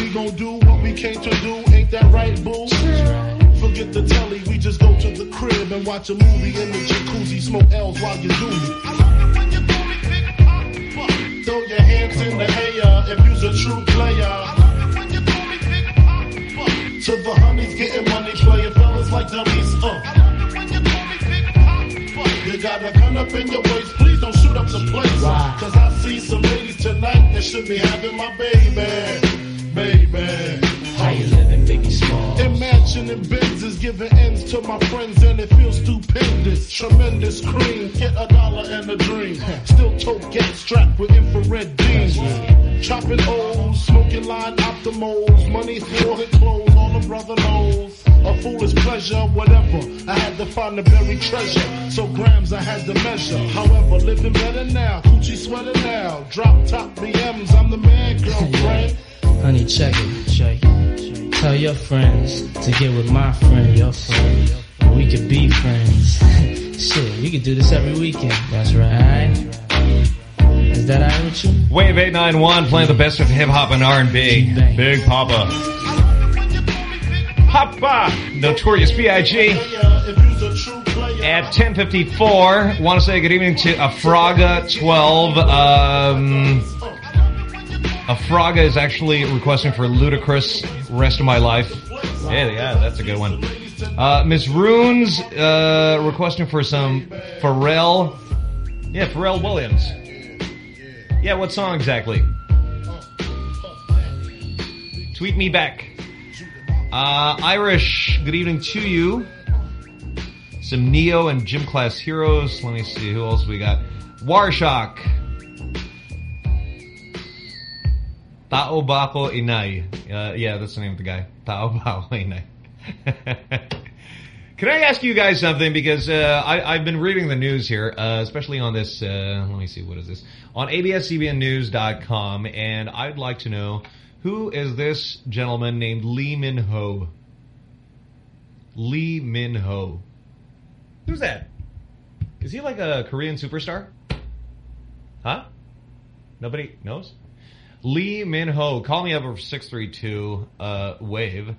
we gon' do what we came to do. Ain't that right, boo? Forget the telly, we just go to the crib and watch a movie in the jacuzzi. Smoke L's while you do it. I love it when you call me. Big Pop. Throw your hands in the air if you's a true player. I love it when you call me Big Pop. To the honeys getting money, playing fellas like dummies. Uh. I love it when you call me Big Pop. You got a gun up in your waist, please don't shoot up the place. Cause I see some ladies tonight that should be having my baby. Baby. How you living, Biggie Small? Imagining is giving ends to my friends and it feels stupendous. Tremendous cream, get a dollar and a dream. Still tote get strapped with infrared beams. Chopping O's, smoking line optimals. Money for it clothes, all the brother knows. A foolish pleasure, whatever. I had to find the buried treasure. So grams I had to measure. However, living better now. Coochie sweater now. Drop top BMs, I'm the man, girlfriend. Honey, check it, check it. Tell your friends to get with my friend, your friend. We could be friends. Shit, we could do this every weekend. That's right. Is that alright with you? Wave 891 playing the best of hip hop and R&B. Big Papa. Papa! Notorious B.I.G. At 1054, want to say good evening to Afraga12. Um, Afraga is actually requesting for Ludacris, Rest of My Life. Yeah, yeah, that's a good one. Uh, Miss Runes uh, requesting for some Pharrell. Yeah, Pharrell Williams. Yeah, what song exactly? Tweet me back. Uh, Irish, good evening to you. Some Ne-Yo and Gym Class Heroes. Let me see, who else we got? Warshock. Tao Bako Inay. Uh, yeah, that's the name of the guy. Tao Bako Inay. Can I ask you guys something? Because uh, I, have been reading the news here, uh, especially on this, uh, let me see, what is this? On abscbnnews.com, and I'd like to know, who is this gentleman named Lee Min Ho? Lee Min Ho. Who's that? Is he like a Korean superstar? Huh? Nobody knows? Lee Min Ho. Call me up over 632 uh, Wave.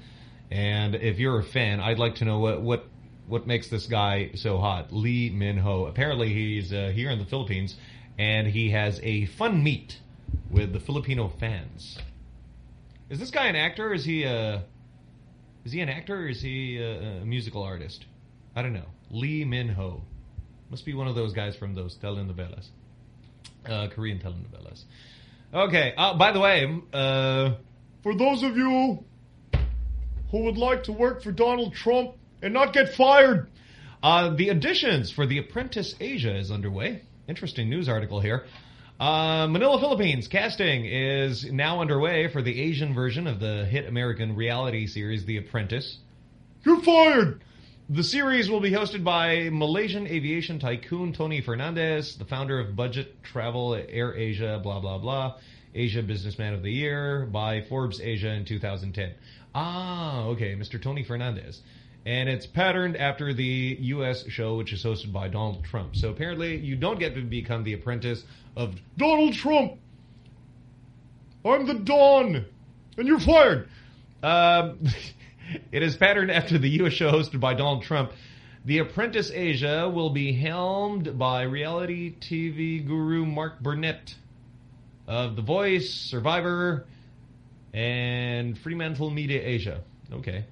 And if you're a fan, I'd like to know what what what makes this guy so hot. Lee Min Ho. Apparently, he's uh, here in the Philippines, and he has a fun meet with the Filipino fans. Is this guy an actor? Is he a is he an actor? or Is he a, a musical artist? I don't know. Lee Min Ho must be one of those guys from those telenovelas, uh, Korean telenovelas. Okay. Uh, by the way, uh, for those of you who would like to work for Donald Trump and not get fired. Uh, the auditions for The Apprentice Asia is underway. Interesting news article here. Uh, Manila, Philippines. Casting is now underway for the Asian version of the hit American reality series The Apprentice. You're fired! The series will be hosted by Malaysian aviation tycoon Tony Fernandes, the founder of budget travel AirAsia, blah, blah, blah. Asia Businessman of the Year by Forbes Asia in 2010. Ah, okay, Mr. Tony Fernandes. And it's patterned after the U.S. show, which is hosted by Donald Trump. So apparently, you don't get to become the apprentice of Donald Trump. I'm the Don, and you're fired. Um, it is patterned after the U.S. show hosted by Donald Trump. The Apprentice Asia will be helmed by reality TV guru Mark Burnett of The Voice, Survivor, and Fremantle Media Asia. Okay.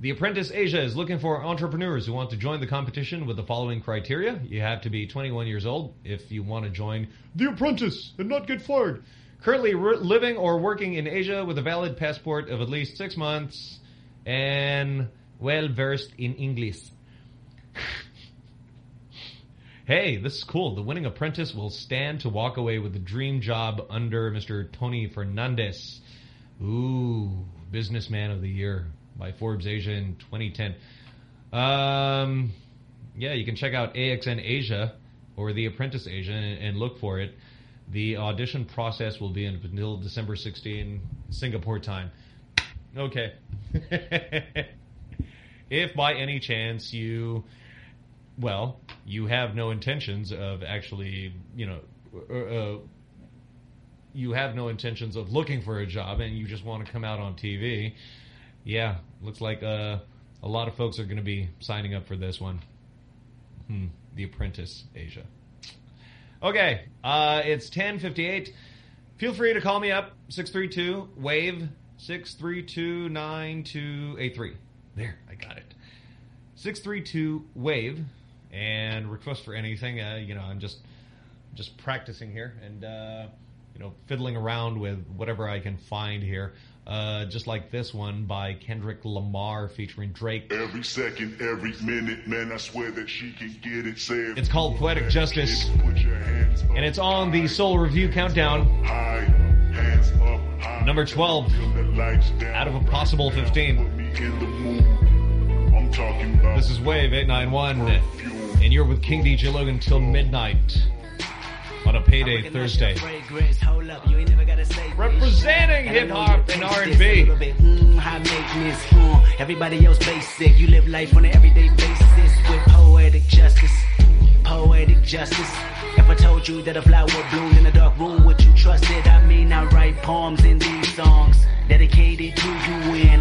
The Apprentice Asia is looking for entrepreneurs who want to join the competition with the following criteria. You have to be 21 years old if you want to join The Apprentice and not get fired. Currently living or working in Asia with a valid passport of at least six months and well versed in English. hey, this is cool. The winning apprentice will stand to walk away with the dream job under Mr. Tony Fernandes. Ooh, businessman of the year by Forbes Asia in 2010. Um, yeah, you can check out AXN Asia or The Apprentice Asia and, and look for it. The audition process will be until December 16, Singapore time. Okay. if by any chance you, well, you have no intentions of actually, you know, uh, you have no intentions of looking for a job and you just want to come out on TV, yeah, looks like uh, a lot of folks are going to be signing up for this one. Hmm, the Apprentice Asia. Okay, uh, it's 10:58. Feel free to call me up 632 wave 6329283. There, I got it. 632 wave and request for anything. Uh, you know, I'm just just practicing here and uh, you know fiddling around with whatever I can find here. Uh, just like this one by Kendrick Lamar featuring Drake. Every second, every minute, man, I swear that she can get it. Say. It's called Poetic Justice, and it's on the Soul Review Countdown. Number 12, out of a possible 15. This is Wave 891, and you're with King DJ Logan till midnight on a payday Thursday. Representing hip hop and R&B. High maintenance, uh, everybody else basic. You live life on an everyday basis with poetic justice. Poetic justice. If I told you that a flower bloomed in a dark room, would you trust it? I mean, I write poems in these songs dedicated to you when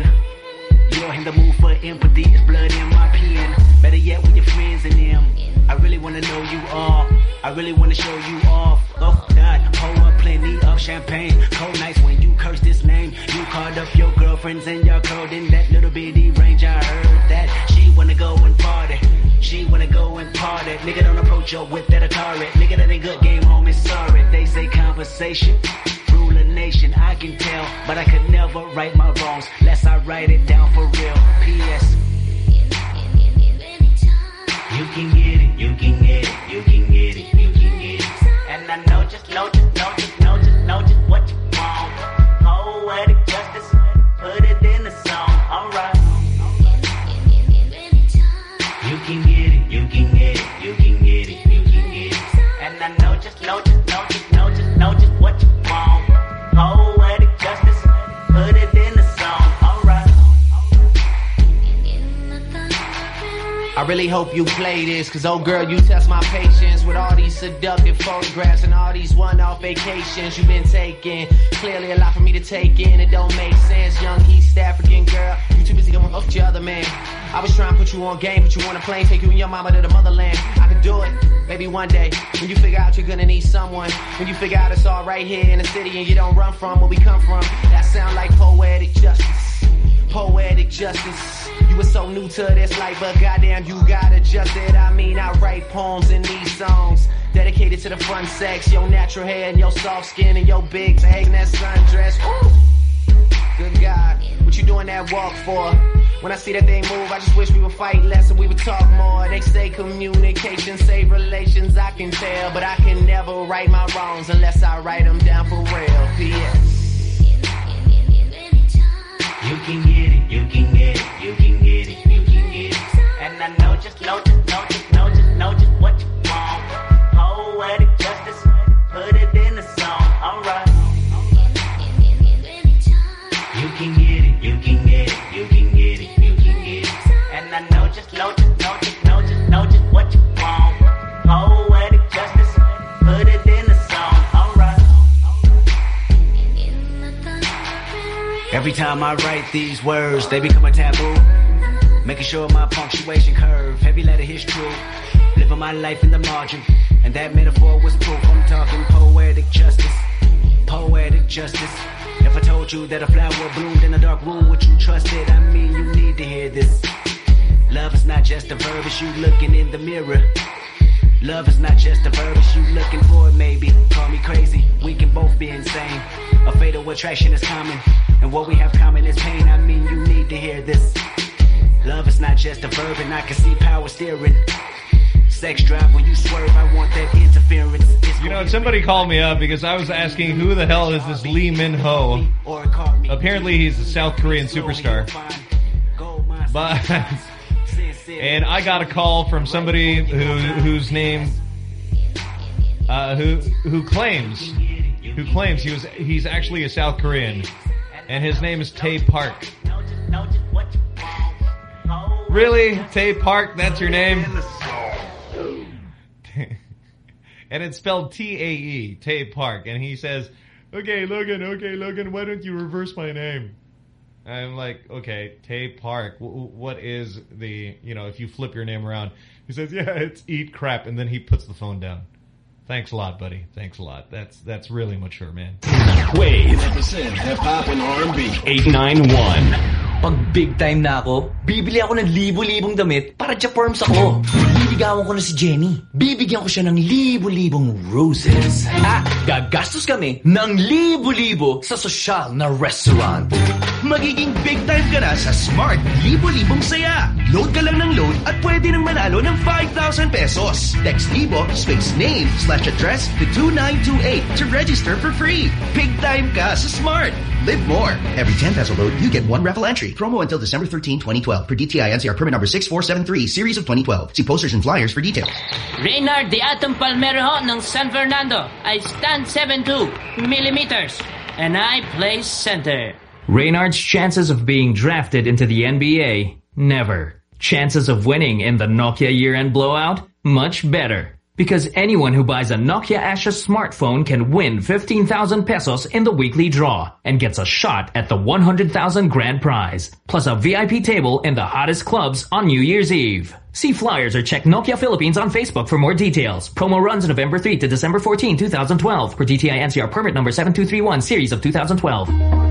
you're in the mood for empathy. It's blood in my pen. Better yet, with your friends and them. I really wanna know you all. I really wanna show you off. Oh God, pour up plenty of champagne. Cold nights when you curse this name. You called up your girlfriends and y'all curled in that little bitty range. I heard that she wanna go and party. She wanna go and party. Nigga don't approach your whip at a Atari. Nigga that ain't good game home is sorry. They say conversation. Rule a nation, I can tell, but I could never right my wrongs, lest I write it down for real. P.S. You can get it, you can get it, you can get it, you can get it. And I know just, know just, know just, know just, know just what you want. Poetic justice, really hope you play this, cause oh girl, you test my patience with all these seductive photographs and all these one-off vacations you've been taking. Clearly a lot for me to take in, it don't make sense. Young East African girl, you too busy going up to your other man. I was trying to put you on game, put you on a plane, take you and your mama to the motherland. I could do it, maybe one day. When you figure out you're gonna need someone, when you figure out it's all right here in the city and you don't run from where we come from, that sound like poetic justice. Poetic justice. You were so new to this life, but goddamn, you got adjusted. I mean, I write poems in these songs. Dedicated to the fun sex, your natural hair and your soft skin and your big tag and that sundress. Ooh. Good God, what you doing that walk for? When I see that thing move, I just wish we would fight less and we would talk more. They say communication save relations, I can tell, but I can never right my wrongs unless I write them down for real. P.S. You can get it, you can get it, you can get it, Every time I write these words, they become a taboo. Making sure my punctuation curve, heavy letter hits true. Living my life in the margin, and that metaphor was proof. I'm talking poetic justice, poetic justice. If I told you that a flower bloomed in a dark room, would you trust it? I mean, you need to hear this. Love is not just a verb, it's you looking in the mirror. Love is not just a verb, it's you looking for it, maybe. Call me crazy, we can both be insane. A fatal attraction is common, and what we have common is pain. I mean, you need to hear this. Love is not just a verb, and I can see power steering. Sex drive when you swerve, I want that interference. It's You know, somebody called me up because I was asking who the hell is this Lee Min Ho. Apparently, he's a South Korean superstar. But and I got a call from somebody who whose name uh, who who claims who claims he was he's actually a South Korean, and his name is Tay Park. Really, Tay Park? That's your name? and it's spelled T-A-E, Tay Park. And he says, okay, Logan, okay, Logan, why don't you reverse my name? I'm like, okay, Tay Park, w what is the, you know, if you flip your name around? He says, yeah, it's eat crap, and then he puts the phone down. Thanks a lot, buddy. Thanks a lot. That's that's really mature, man. Wave. Hip-hop and R&B. 891. Pag big time na ako, bibili ako ng libo-libong damit para Japerms ako. Liligawan ko na si Jenny. Bibigyan ko siya ng libo-libong roses. At gagastos kami ng libo-libo sa sosyal na restaurant. Magiging big time ka na sa Smart Libo-Libong Saya. Load ka lang ng load at pwede nang manalo ng 5,000 pesos. Text Libo space name slash address to 2928 to register for free. Big time ka sa Smart. Live more. Every 10 peso load, you get one raffle entry. Promo until December 13, 2012 per DTI NCR permit number 6473 series of 2012. See posters and flyers for details. Reynard de Atom Palmero ng San Fernando. I stand 72 millimeters and I play center. Reynard's chances of being drafted into the NBA? Never. Chances of winning in the Nokia year-end blowout? Much better. Because anyone who buys a Nokia Asha smartphone can win 15,000 pesos in the weekly draw and gets a shot at the 100,000 grand prize, plus a VIP table in the hottest clubs on New Year's Eve. See flyers or check Nokia Philippines on Facebook for more details. Promo runs November 3 to December 14, 2012 per DTI NCR permit number 7231 series of 2012.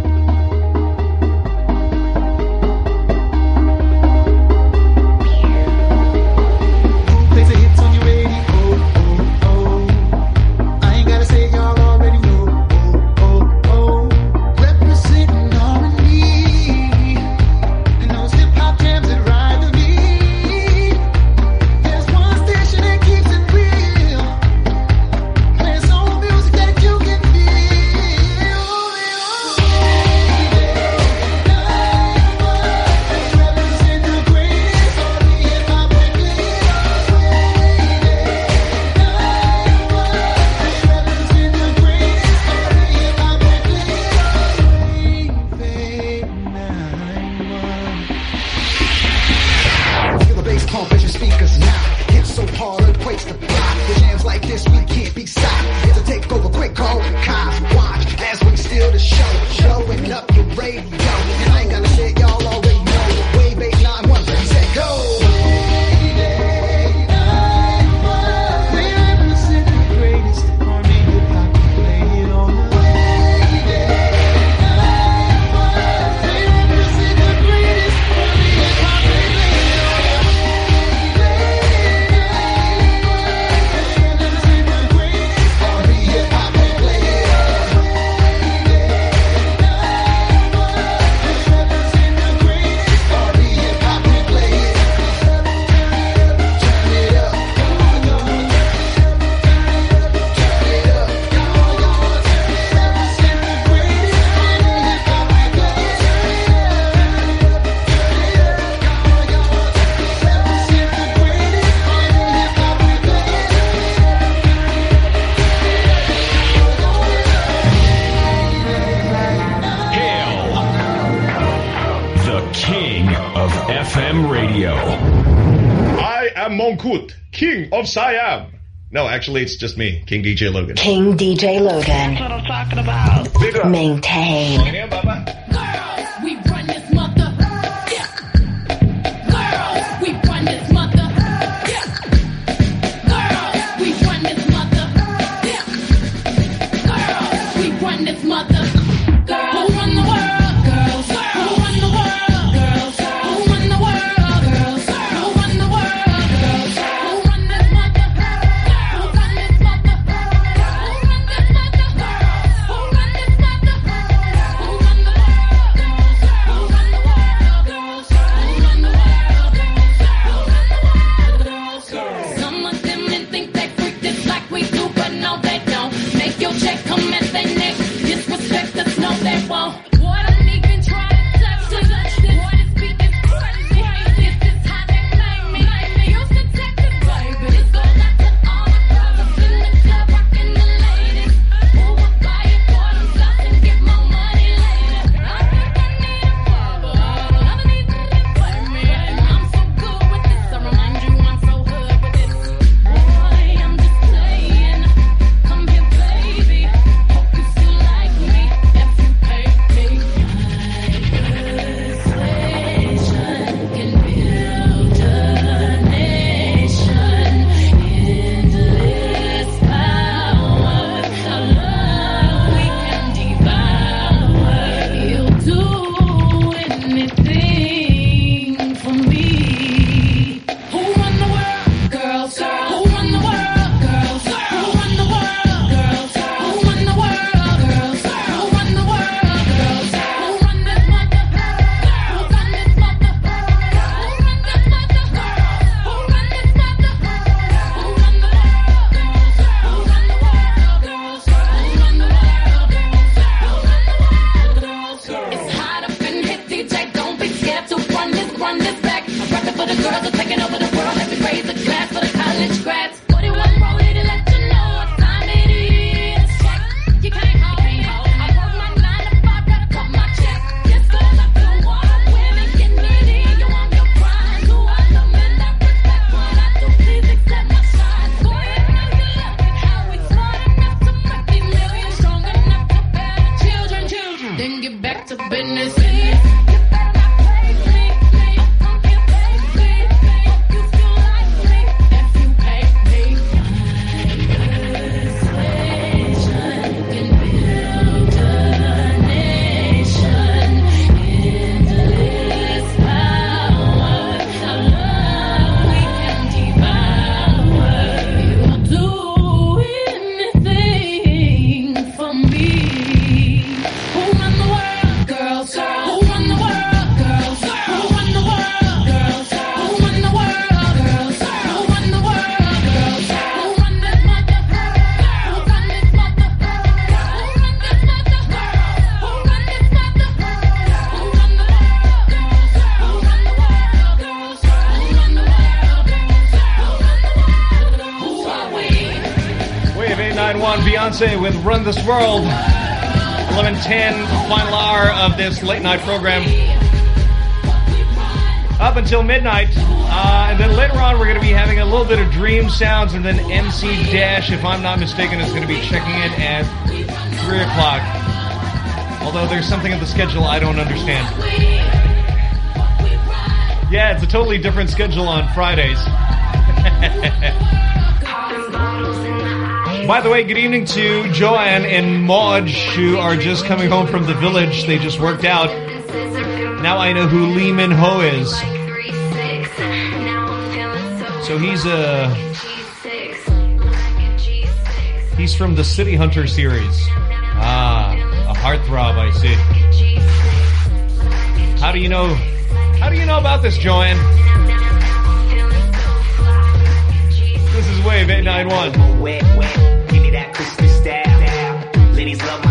Actually, it's just me, King DJ Logan. King DJ Logan. That's what I'm talking about. Maintain. World. 1110, final hour of this late night program. Up until midnight. Uh, and then later on, we're going to be having a little bit of dream sounds. And then MC Dash, if I'm not mistaken, is going to be checking in at 3 o'clock. Although there's something in the schedule I don't understand. Yeah, it's a totally different schedule on Fridays. By the way, good evening to Joanne and Maud, who are just coming home from the village. They just worked out. Now I know who Lee Min Ho is. So he's a he's from the City Hunter series. Ah, a heartthrob, I see. How do you know? How do you know about this, Joanne? This is Wave 891. Style.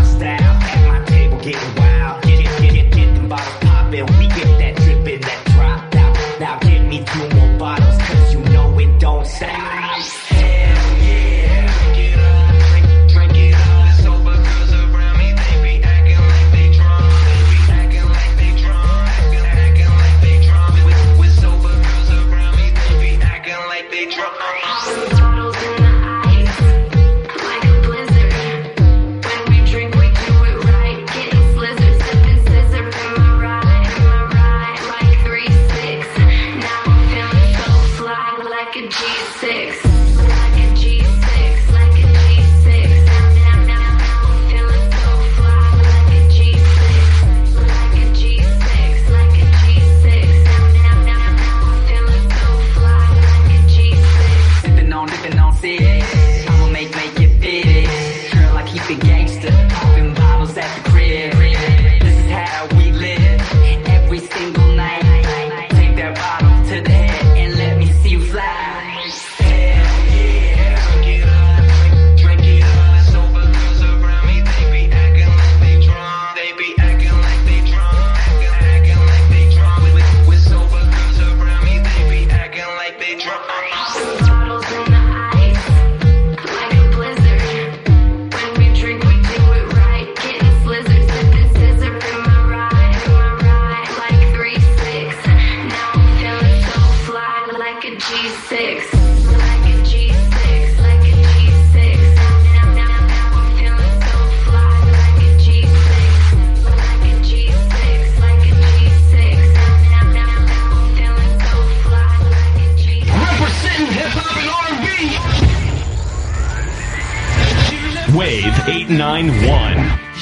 991.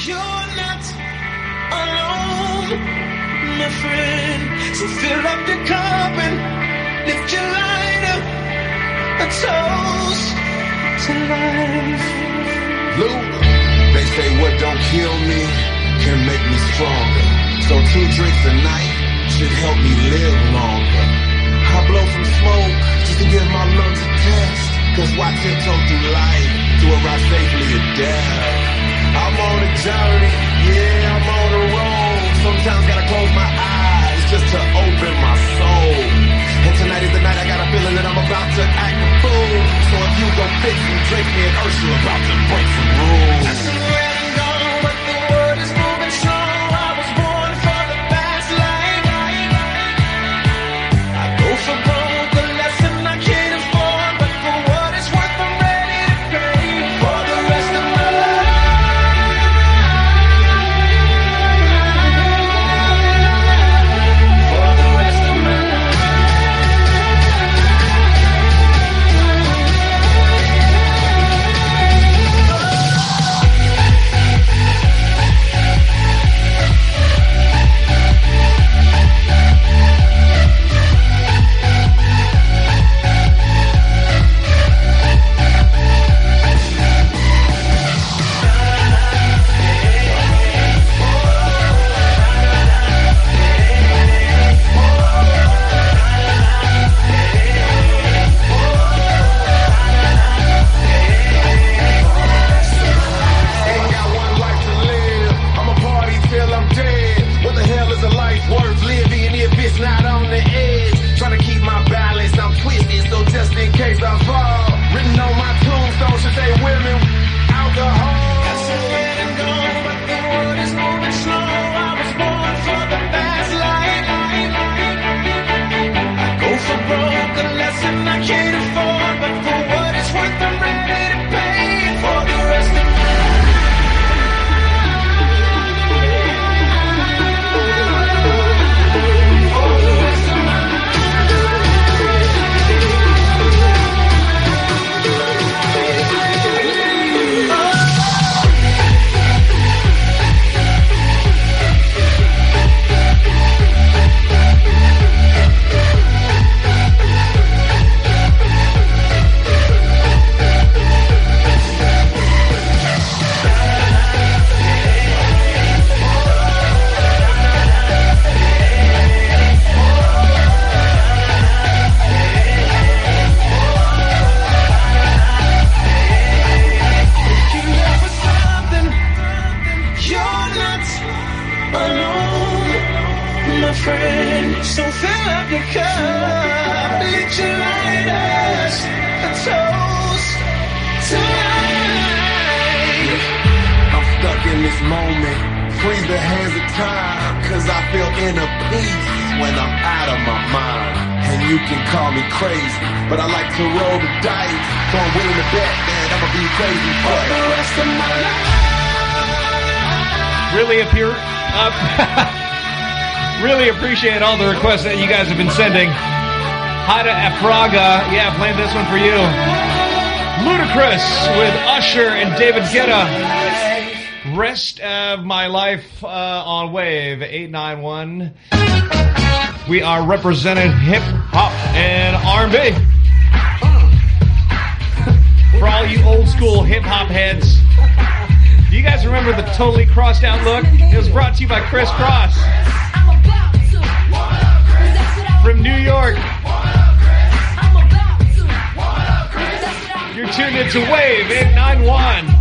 You're not alone, my friend. So fill up your cup and lift your light up. A toast to life. Luke, they say what don't kill me can make me stronger. So two drinks a night should help me live longer. I blow some smoke just to give my lungs a test. Cause why tiptoe through life to arrive safely at death? On a journey, yeah, I'm on a road. Sometimes gotta close my eyes just to open my soul. And tonight is the night I got a feeling that I'm about to act a fool. So if you go fix me, drink me and Ursula about to break some rules. really appreciate all the requests that you guys have been sending. Hada Afraga, yeah, playing this one for you. Ludacris with Usher and David Guetta. Rest of my life uh, on Wave 891. We are representing hip hop and R&B. For all you old school hip hop heads, do you guys remember the totally crossed out look? It was brought to you by Chris Cross. tuned into Wave 891.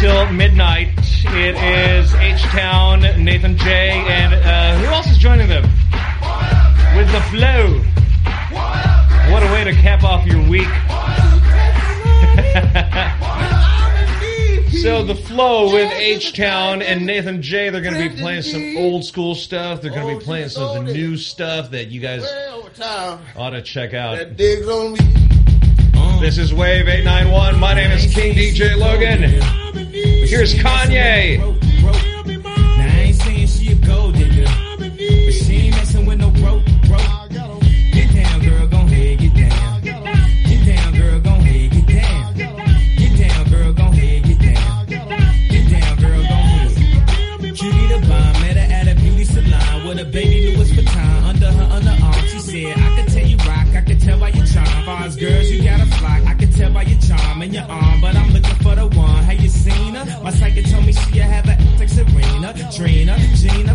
till midnight. It is H Town, Nathan J, and uh, who else is joining them? With the flow. What a way to cap off your week. so the flow with H Town and Nathan J, they're going to be playing some old school stuff. They're going to be playing some of the new stuff that you guys ought to check out. This is Wave 891. My name is King DJ Logan. Here's Kanye. Trina,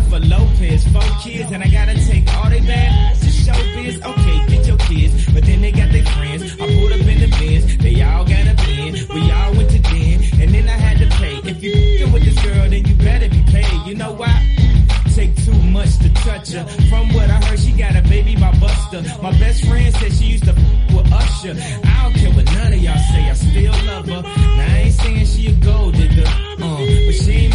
for Lopez, four kids, and I gotta take all they bad to showbiz. Okay, get your kids, but then they got their friends. I pulled up in the bins, they all got a bin. We all went to den, and then I had to pay. If you with this girl, then you better be paid. You know why? Take too much to touch her. From what I heard, she got a baby by Buster. My best friend said she used to f- with Usher. I don't care what none of y'all say, I still love her. Now I ain't saying she a gold digger, uh, but she ain't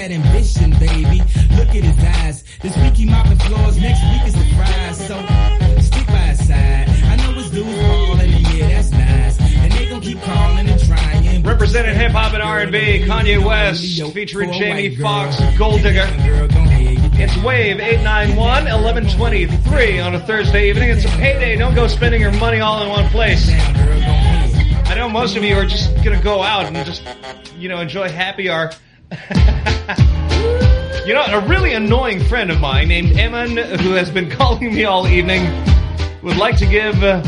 that ambition, baby. Look at his eyes. This week he mopping floors, next week is the fries. So stick by his side. I know his dudes ballin', and yeah, that's nice. And they gon' keep calling and trying. Representing hip hop and R&B, Kanye West featuring Jamie Foxx, Gold Digger. It's Wave 891, 1123 on a Thursday evening. It's a payday. Don't go spending your money all in one place. I know most of you are just going to go out and just, you know, enjoy happy hour. you know, a really annoying friend of mine named Eman, who has been calling me all evening, would like to give uh,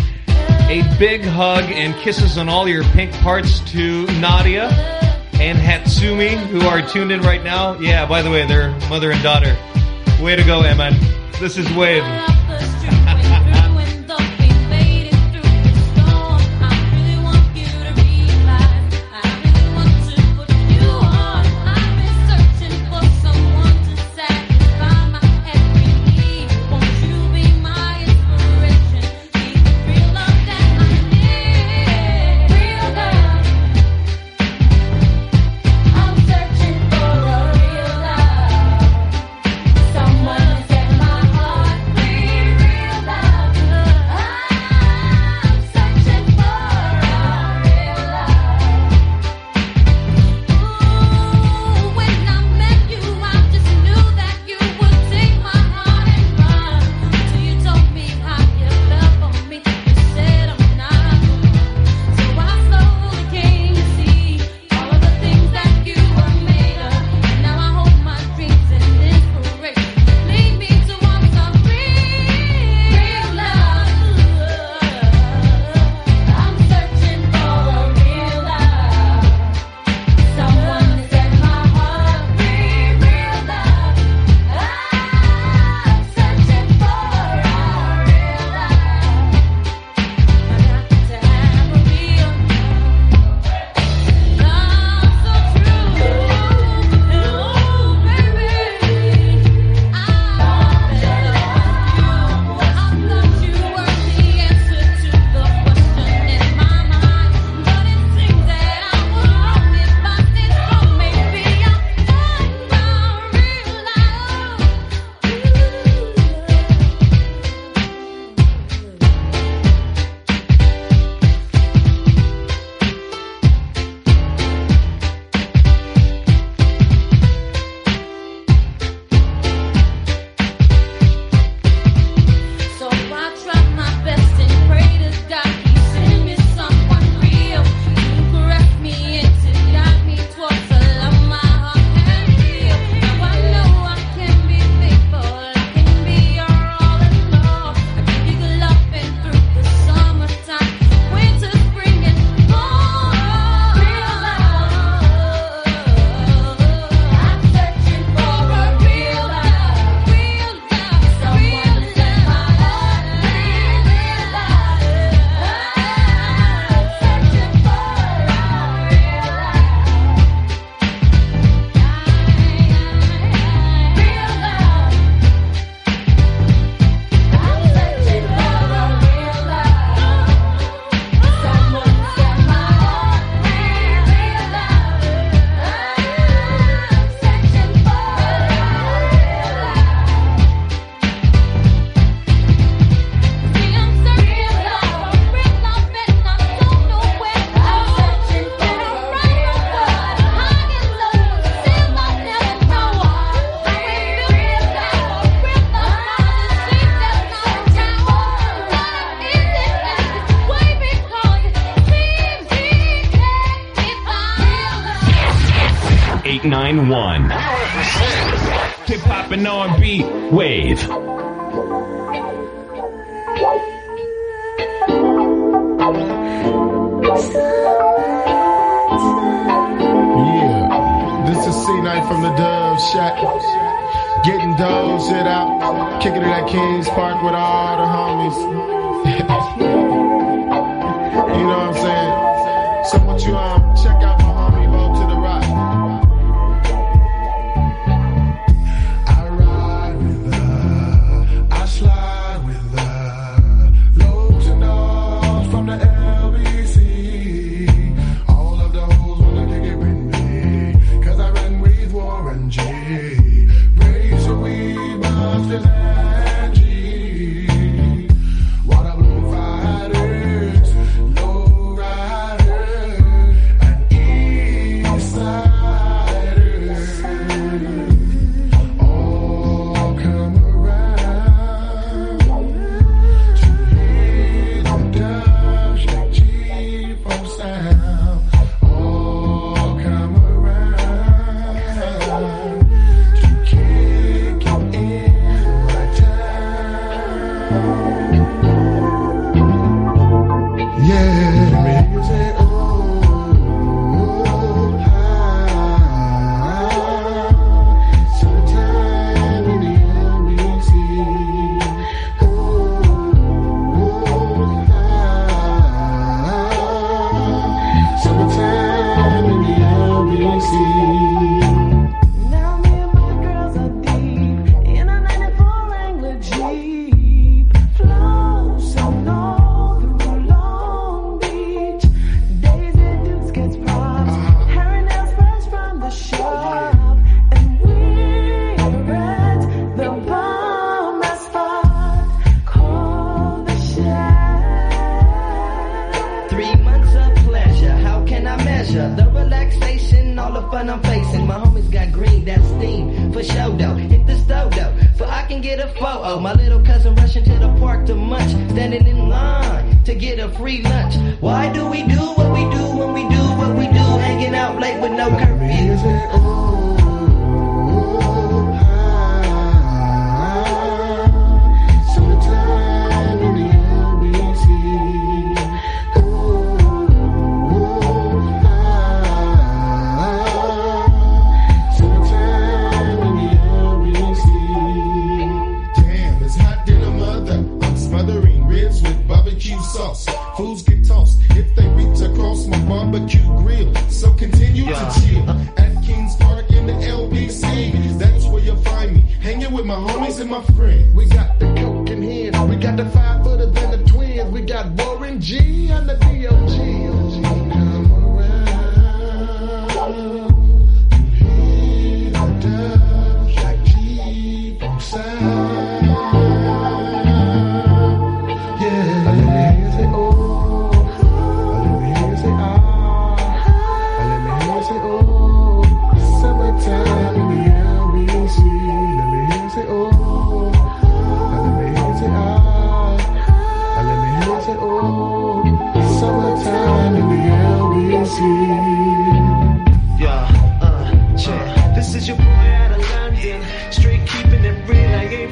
a big hug and kisses on all your pink parts to Nadia and Hatsumi, who are tuned in right now. Yeah, by the way, they're mother and daughter. Way to go, Eman. This is Wave.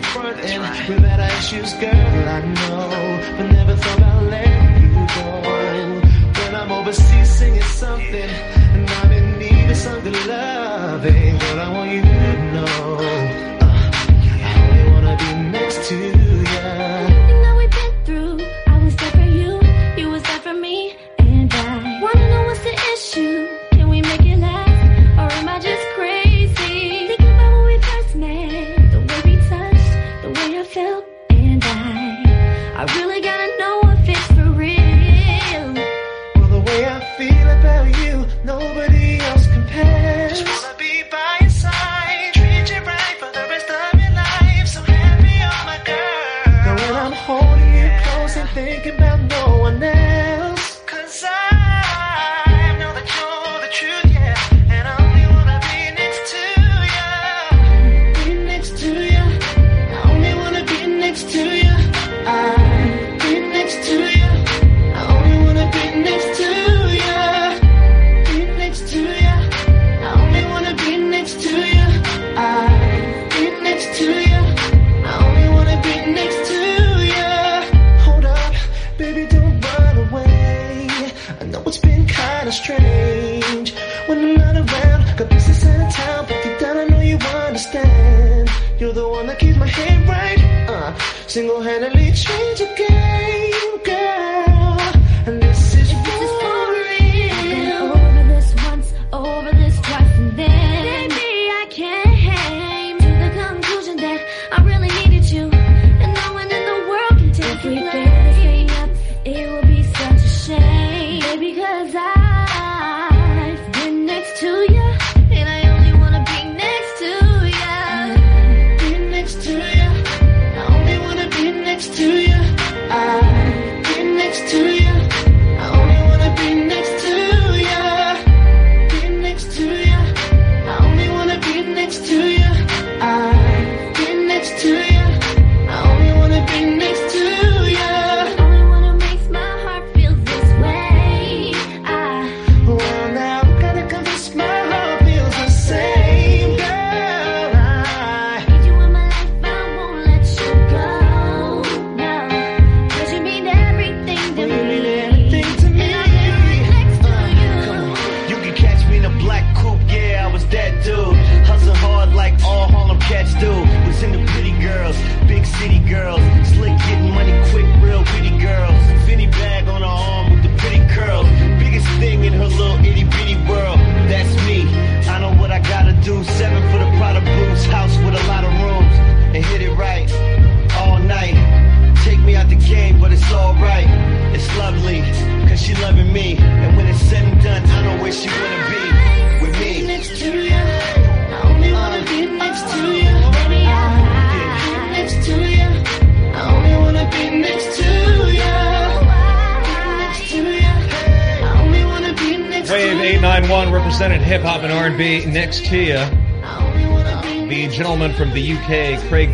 confronting. Right. We've had our issues, girl, I know. But never thought about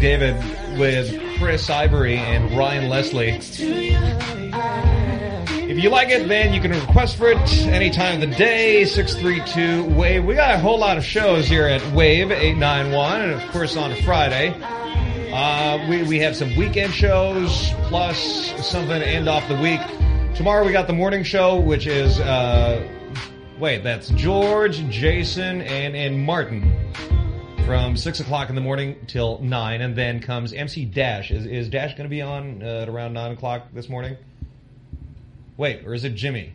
David, with Chris Ivory and Ryan Leslie. If you like it, then you can request for it any time of the day. 632 Wave. We got a whole lot of shows here at Wave 891, and of course on Friday. Uh, we, we have some weekend shows, plus something to end off the week. Tomorrow we got the morning show, which is, uh, wait, that's George, Jason, and, and Martin from 6 o'clock in the morning till 9, and then comes MC Dash. Is, is Dash going to be on uh, at around 9 o'clock this morning? Wait, or is it Jimmy?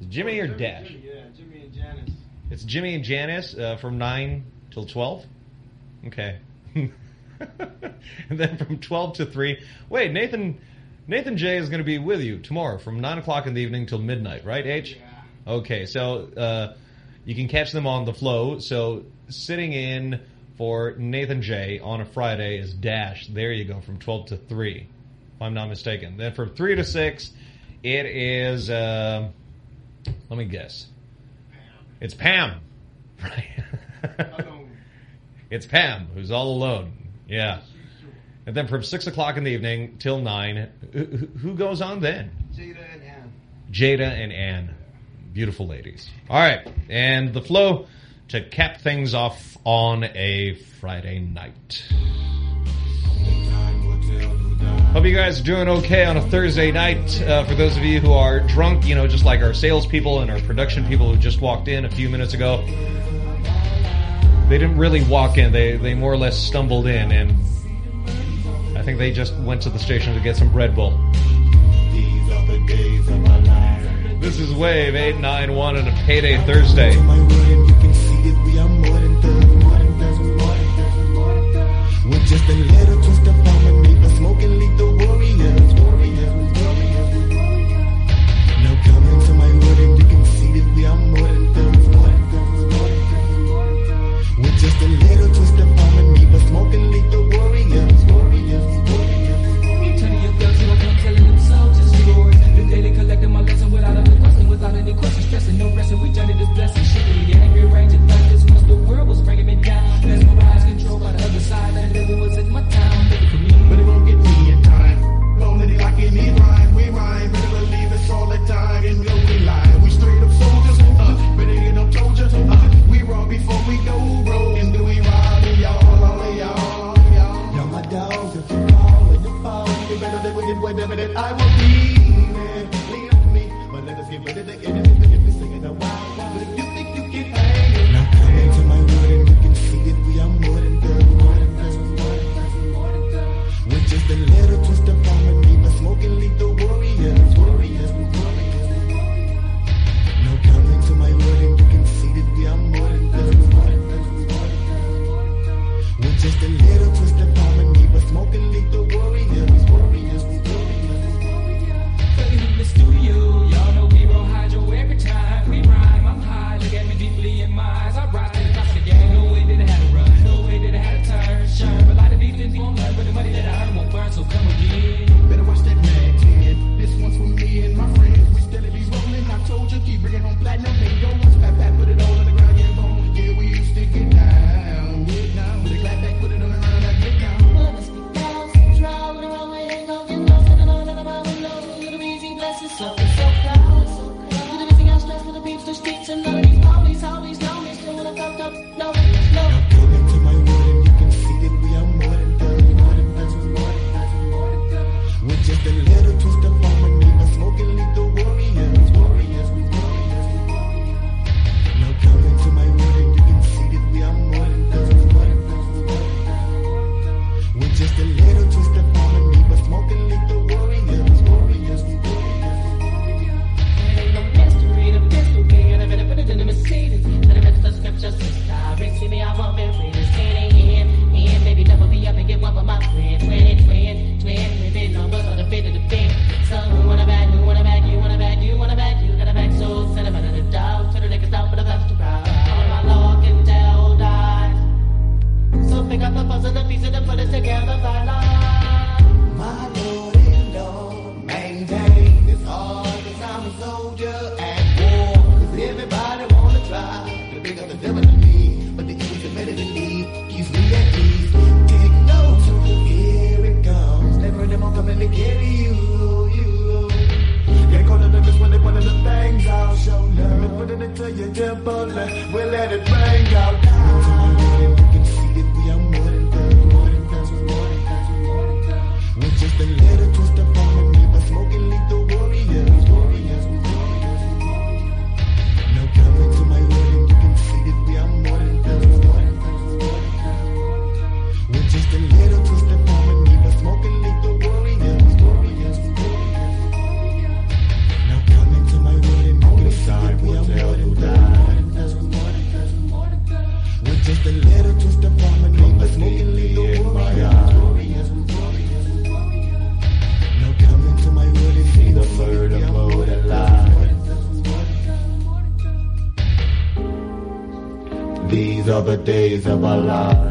Is Jimmy or Dash? Yeah, Jimmy and Janice. It's Jimmy and Janice uh, from 9 till 12? Okay. and then from 12 to 3. Wait, Nathan Nathan J is going to be with you tomorrow from 9 o'clock in the evening till midnight, right, H? Yeah. Okay, so uh, you can catch them on the flow. So sitting in for Nathan J on a Friday is Dash. There you go, from 12 to 3, if I'm not mistaken. Then from 3 to 6, it is, uh, let me guess. Pam. It's Pam. Right. it's Pam, who's all alone. Yeah. And then from 6 o'clock in the evening till 9, who, who goes on then? Jada and Ann. Jada and Ann. Beautiful ladies. All right. And the flow to cap things off on a Friday night. Hope you guys are doing okay on a Thursday night. Uh, for those of you who are drunk, you know, just like our salespeople and our production people who just walked in a few minutes ago, they didn't really walk in. They they more or less stumbled in, and I think they just went to the station to get some Red Bull. This is Wave 891 on a payday Thursday. With just a little twist of harmony, but smoking lethal warriors, The days of our lives.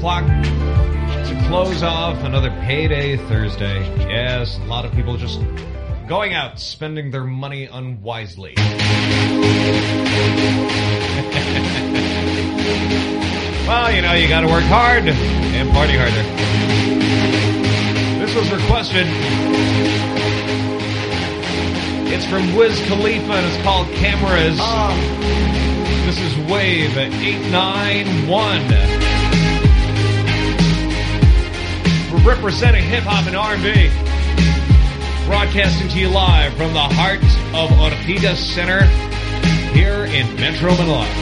o'clock to close off another payday Thursday. Yes, a lot of people just going out, spending their money unwisely. well, you know, you gotta work hard and party harder. This was requested. It's from Wiz Khalifa and it's called Cameras. Ah. This is Wave 891 representing hip hop and R&B. Broadcasting to you live from the heart of Ortigas Center here in Metro Manila.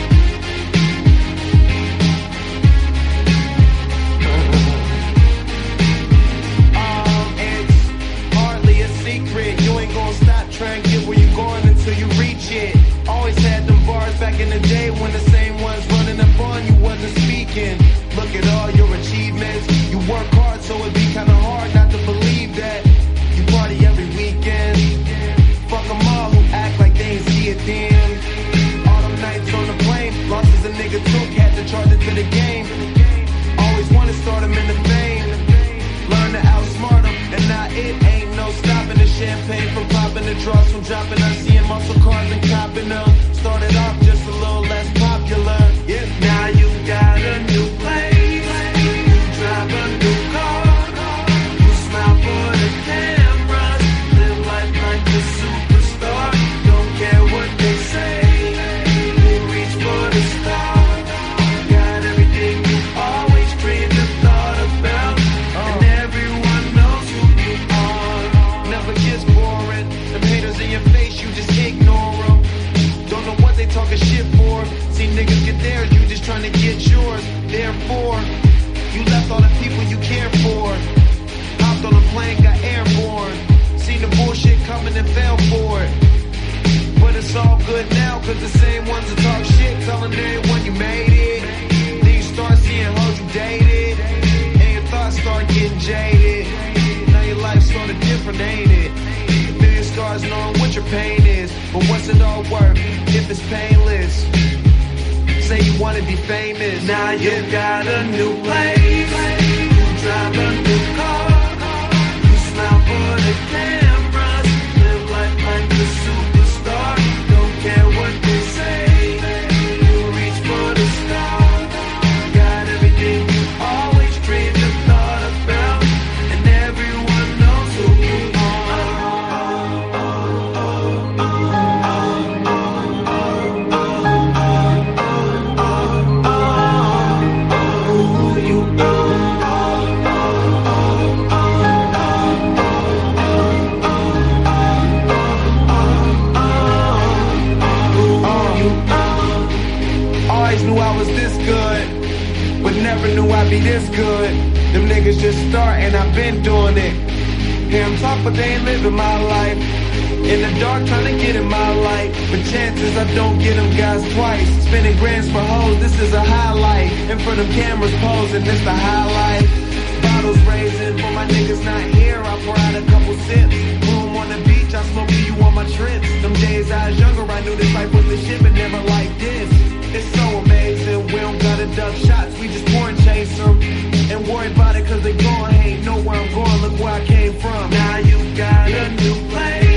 Cameras posing, it's the highlight. Bottles raising for my niggas not here. I pour out a couple sips. Room on the beach, I smoke you on my trips. Them days I was younger, I knew this life was the shit, but never like this. It's so amazing, we don't gotta duck shots, we just born chase them. And worry about it cause they gone, ain't know where I'm going, look where I came from. Now you got a new place.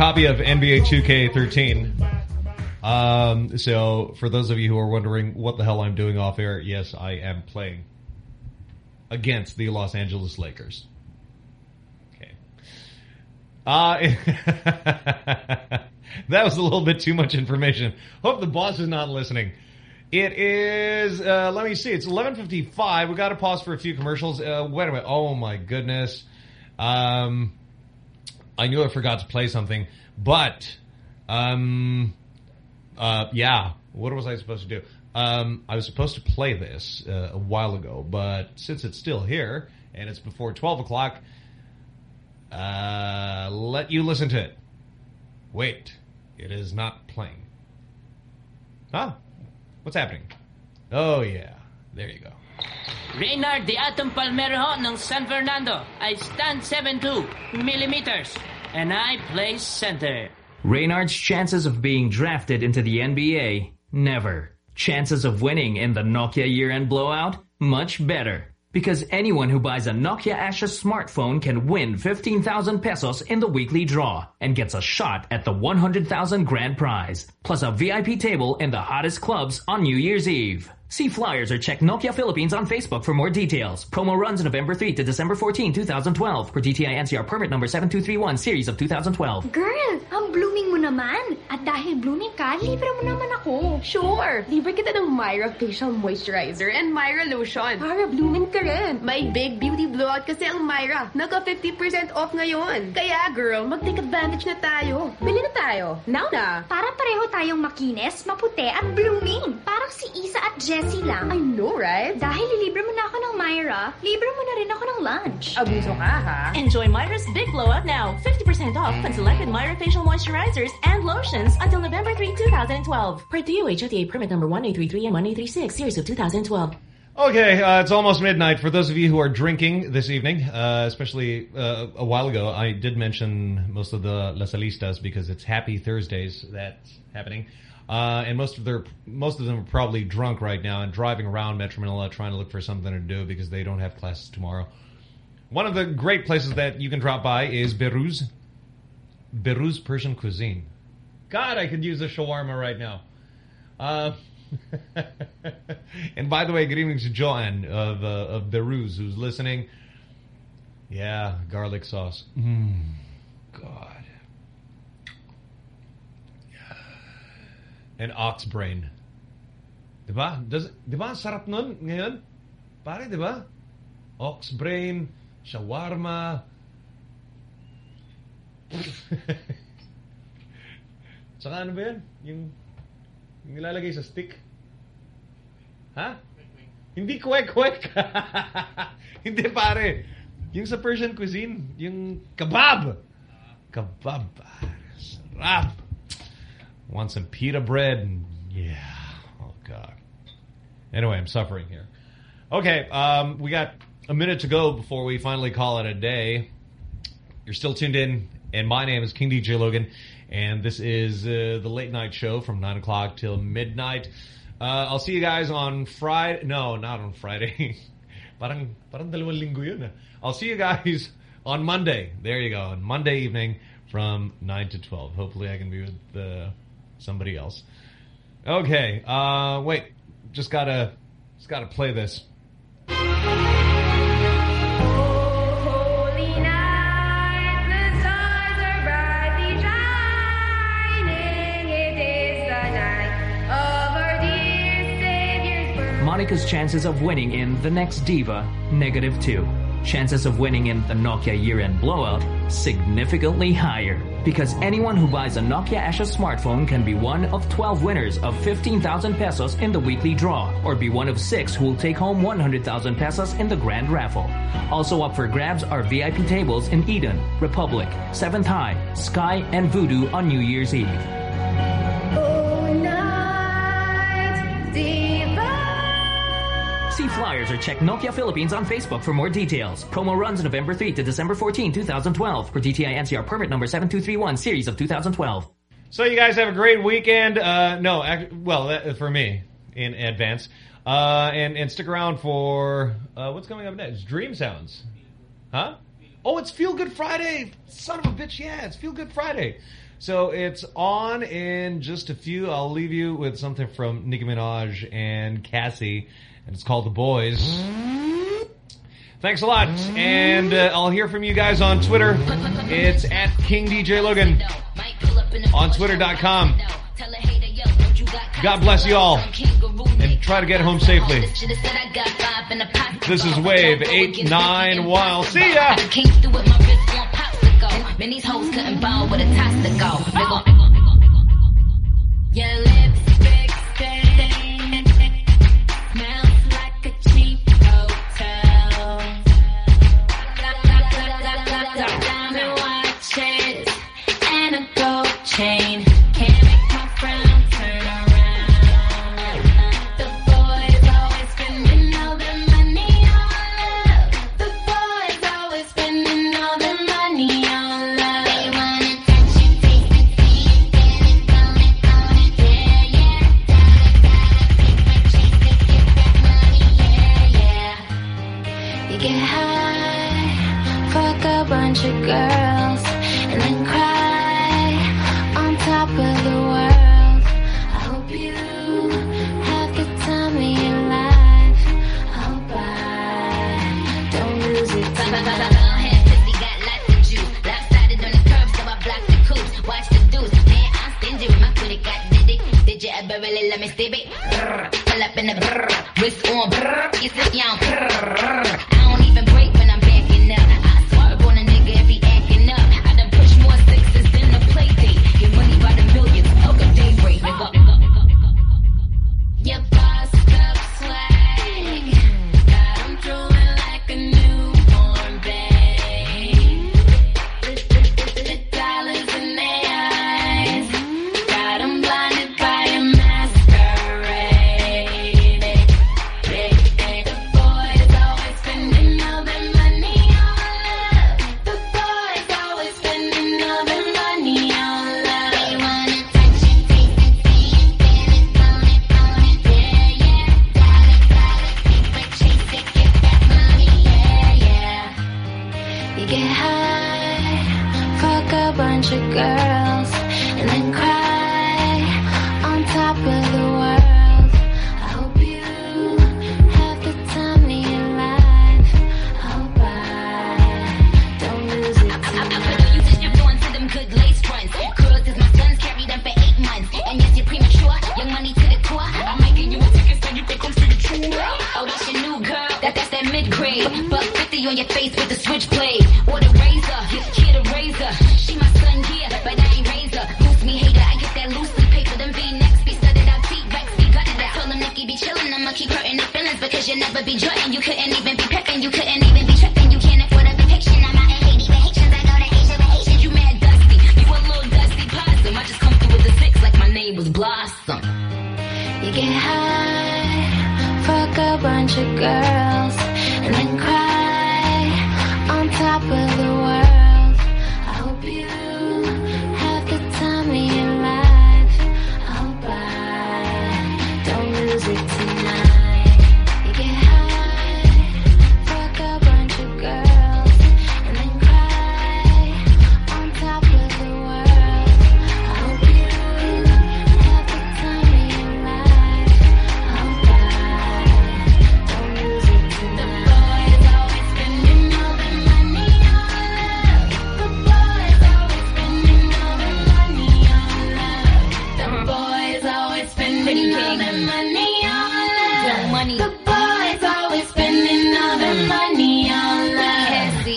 copy of NBA 2K13. Um, so for those of you who are wondering what the hell I'm doing off air, yes, I am playing against the Los Angeles Lakers. Okay. Uh, that was a little bit too much information. Hope the boss is not listening. It is, uh, let me see, it's 11.55. We got to pause for a few commercials. Uh, wait a minute. Oh, my goodness. Um, I knew I forgot to play something, but um, uh, yeah, what was I supposed to do? Um, I was supposed to play this uh, a while ago, but since it's still here and it's before 12 o'clock, uh, let you listen to it. Wait, it is not playing. Huh? What's happening? Oh, yeah. There you go. Reynard de Atom Palmero ng San Fernando. I stand 72 millimeters and I play center. Reynard's chances of being drafted into the NBA, never. Chances of winning in the Nokia year-end blowout, much better. Because anyone who buys a Nokia Asha smartphone can win 15,000 pesos in the weekly draw and gets a shot at the 100,000 grand prize, plus a VIP table in the hottest clubs on New Year's Eve. See flyers or check Nokia Philippines on Facebook for more details. Promo runs November 3 to December 14, 2012 per DTI NCR permit number 7231 series of 2012. Girl, ang blooming mo naman. At dahil blooming ka, libre mo naman ako. Sure! Libre kita ng Myra Facial Moisturizer and Myra Lotion. Para blooming ka rin. May big beauty blowout kasi ang Myra. Naka 50% off ngayon. Kaya girl, mag-take advantage na tayo. Bili na tayo. Now na. Para pareho tayong makinis, maputi at blooming. Parang si Isa at Jessie lang. I know, right? Dahil libre mo na ako ng Myra, libre mo na rin ako ng lunch. Abuso ka, ha? Enjoy Myra's Big Blowout now. 50% off on selected Myra facial moisturizers and lotions until November 3, 2012. Per DOH FDA permit number 1833 and 1836 series of 2012. Okay, uh, it's almost midnight. For those of you who are drinking this evening, uh, especially uh, a while ago, I did mention most of the Las Alistas because it's Happy Thursdays that's happening. Uh, and most of their most of them are probably drunk right now and driving around Metro Manila trying to look for something to do because they don't have classes tomorrow. One of the great places that you can drop by is Behrouz. Behrouz Persian Cuisine. God, I could use a shawarma right now. Uh, and by the way, good evening to Joanne of uh, of Behrouz who's listening. Yeah, garlic sauce. Mm, God. And ox brain. Diba? Does, diba? Sarap nun ngayon. Pare, diba? Ox brain, shawarma. Saka ano ba yan? Yung, yung nilalagay sa stick? Ha? Hindi kwek-kwek. Hindi pare. Yung sa Persian cuisine, yung kebab. Kebab. Sarap. Want some pita bread? And yeah. Oh, God. Anyway, I'm suffering here. Okay, um, we got a minute to go before we finally call it a day. You're still tuned in, and my name is King DJ Logan, and this is uh, the late night show from 9 o'clock till midnight. Uh, I'll see you guys on Friday. No, not on Friday. parang, parang linggo yun. ah. I'll see you guys on Monday. There you go. On Monday evening from 9 to 12. Hopefully I can be with uh, somebody else. Okay. Uh, wait. Just gotta, just gotta play this. Holy night, the stars are brightly shining. It is the night of our dear Savior's birth. Monica's chances of winning in The Next Diva, negative 2. Chances of winning in the Nokia year-end blowout, significantly higher. Because anyone who buys a Nokia Asha smartphone can be one of 12 winners of 15,000 pesos in the weekly draw, or be one of six who will take home 100,000 pesos in the grand raffle. Also up for grabs are VIP tables in Eden, Republic, Seventh High, Sky, and Voodoo on New Year's Eve. Flyers or check Nokia Philippines on Facebook for more details. Promo runs November 3 to December 14, 2012 per DTI NCR permit number 7231 series of 2012. So you guys have a great weekend. Uh, no, well, for me in advance. Uh, and and stick around for uh, what's coming up next. Dream Sounds, huh? Oh, it's Feel Good Friday. Son of a bitch, yeah, it's Feel Good Friday. So it's on in just a few. I'll leave you with something from Nicki Minaj and Cassie, and it's called The Boys. Thanks a lot, and uh, I'll hear from you guys on Twitter. It's at King DJ Logan on Twitter.com. God bless you all, and try to get home safely. This is Wave 891. See ya! Man, these hoes couldn't with a toss to go. Gon' gold let me see it. Pull up in the brr, wrist on brr, kiss it down brr.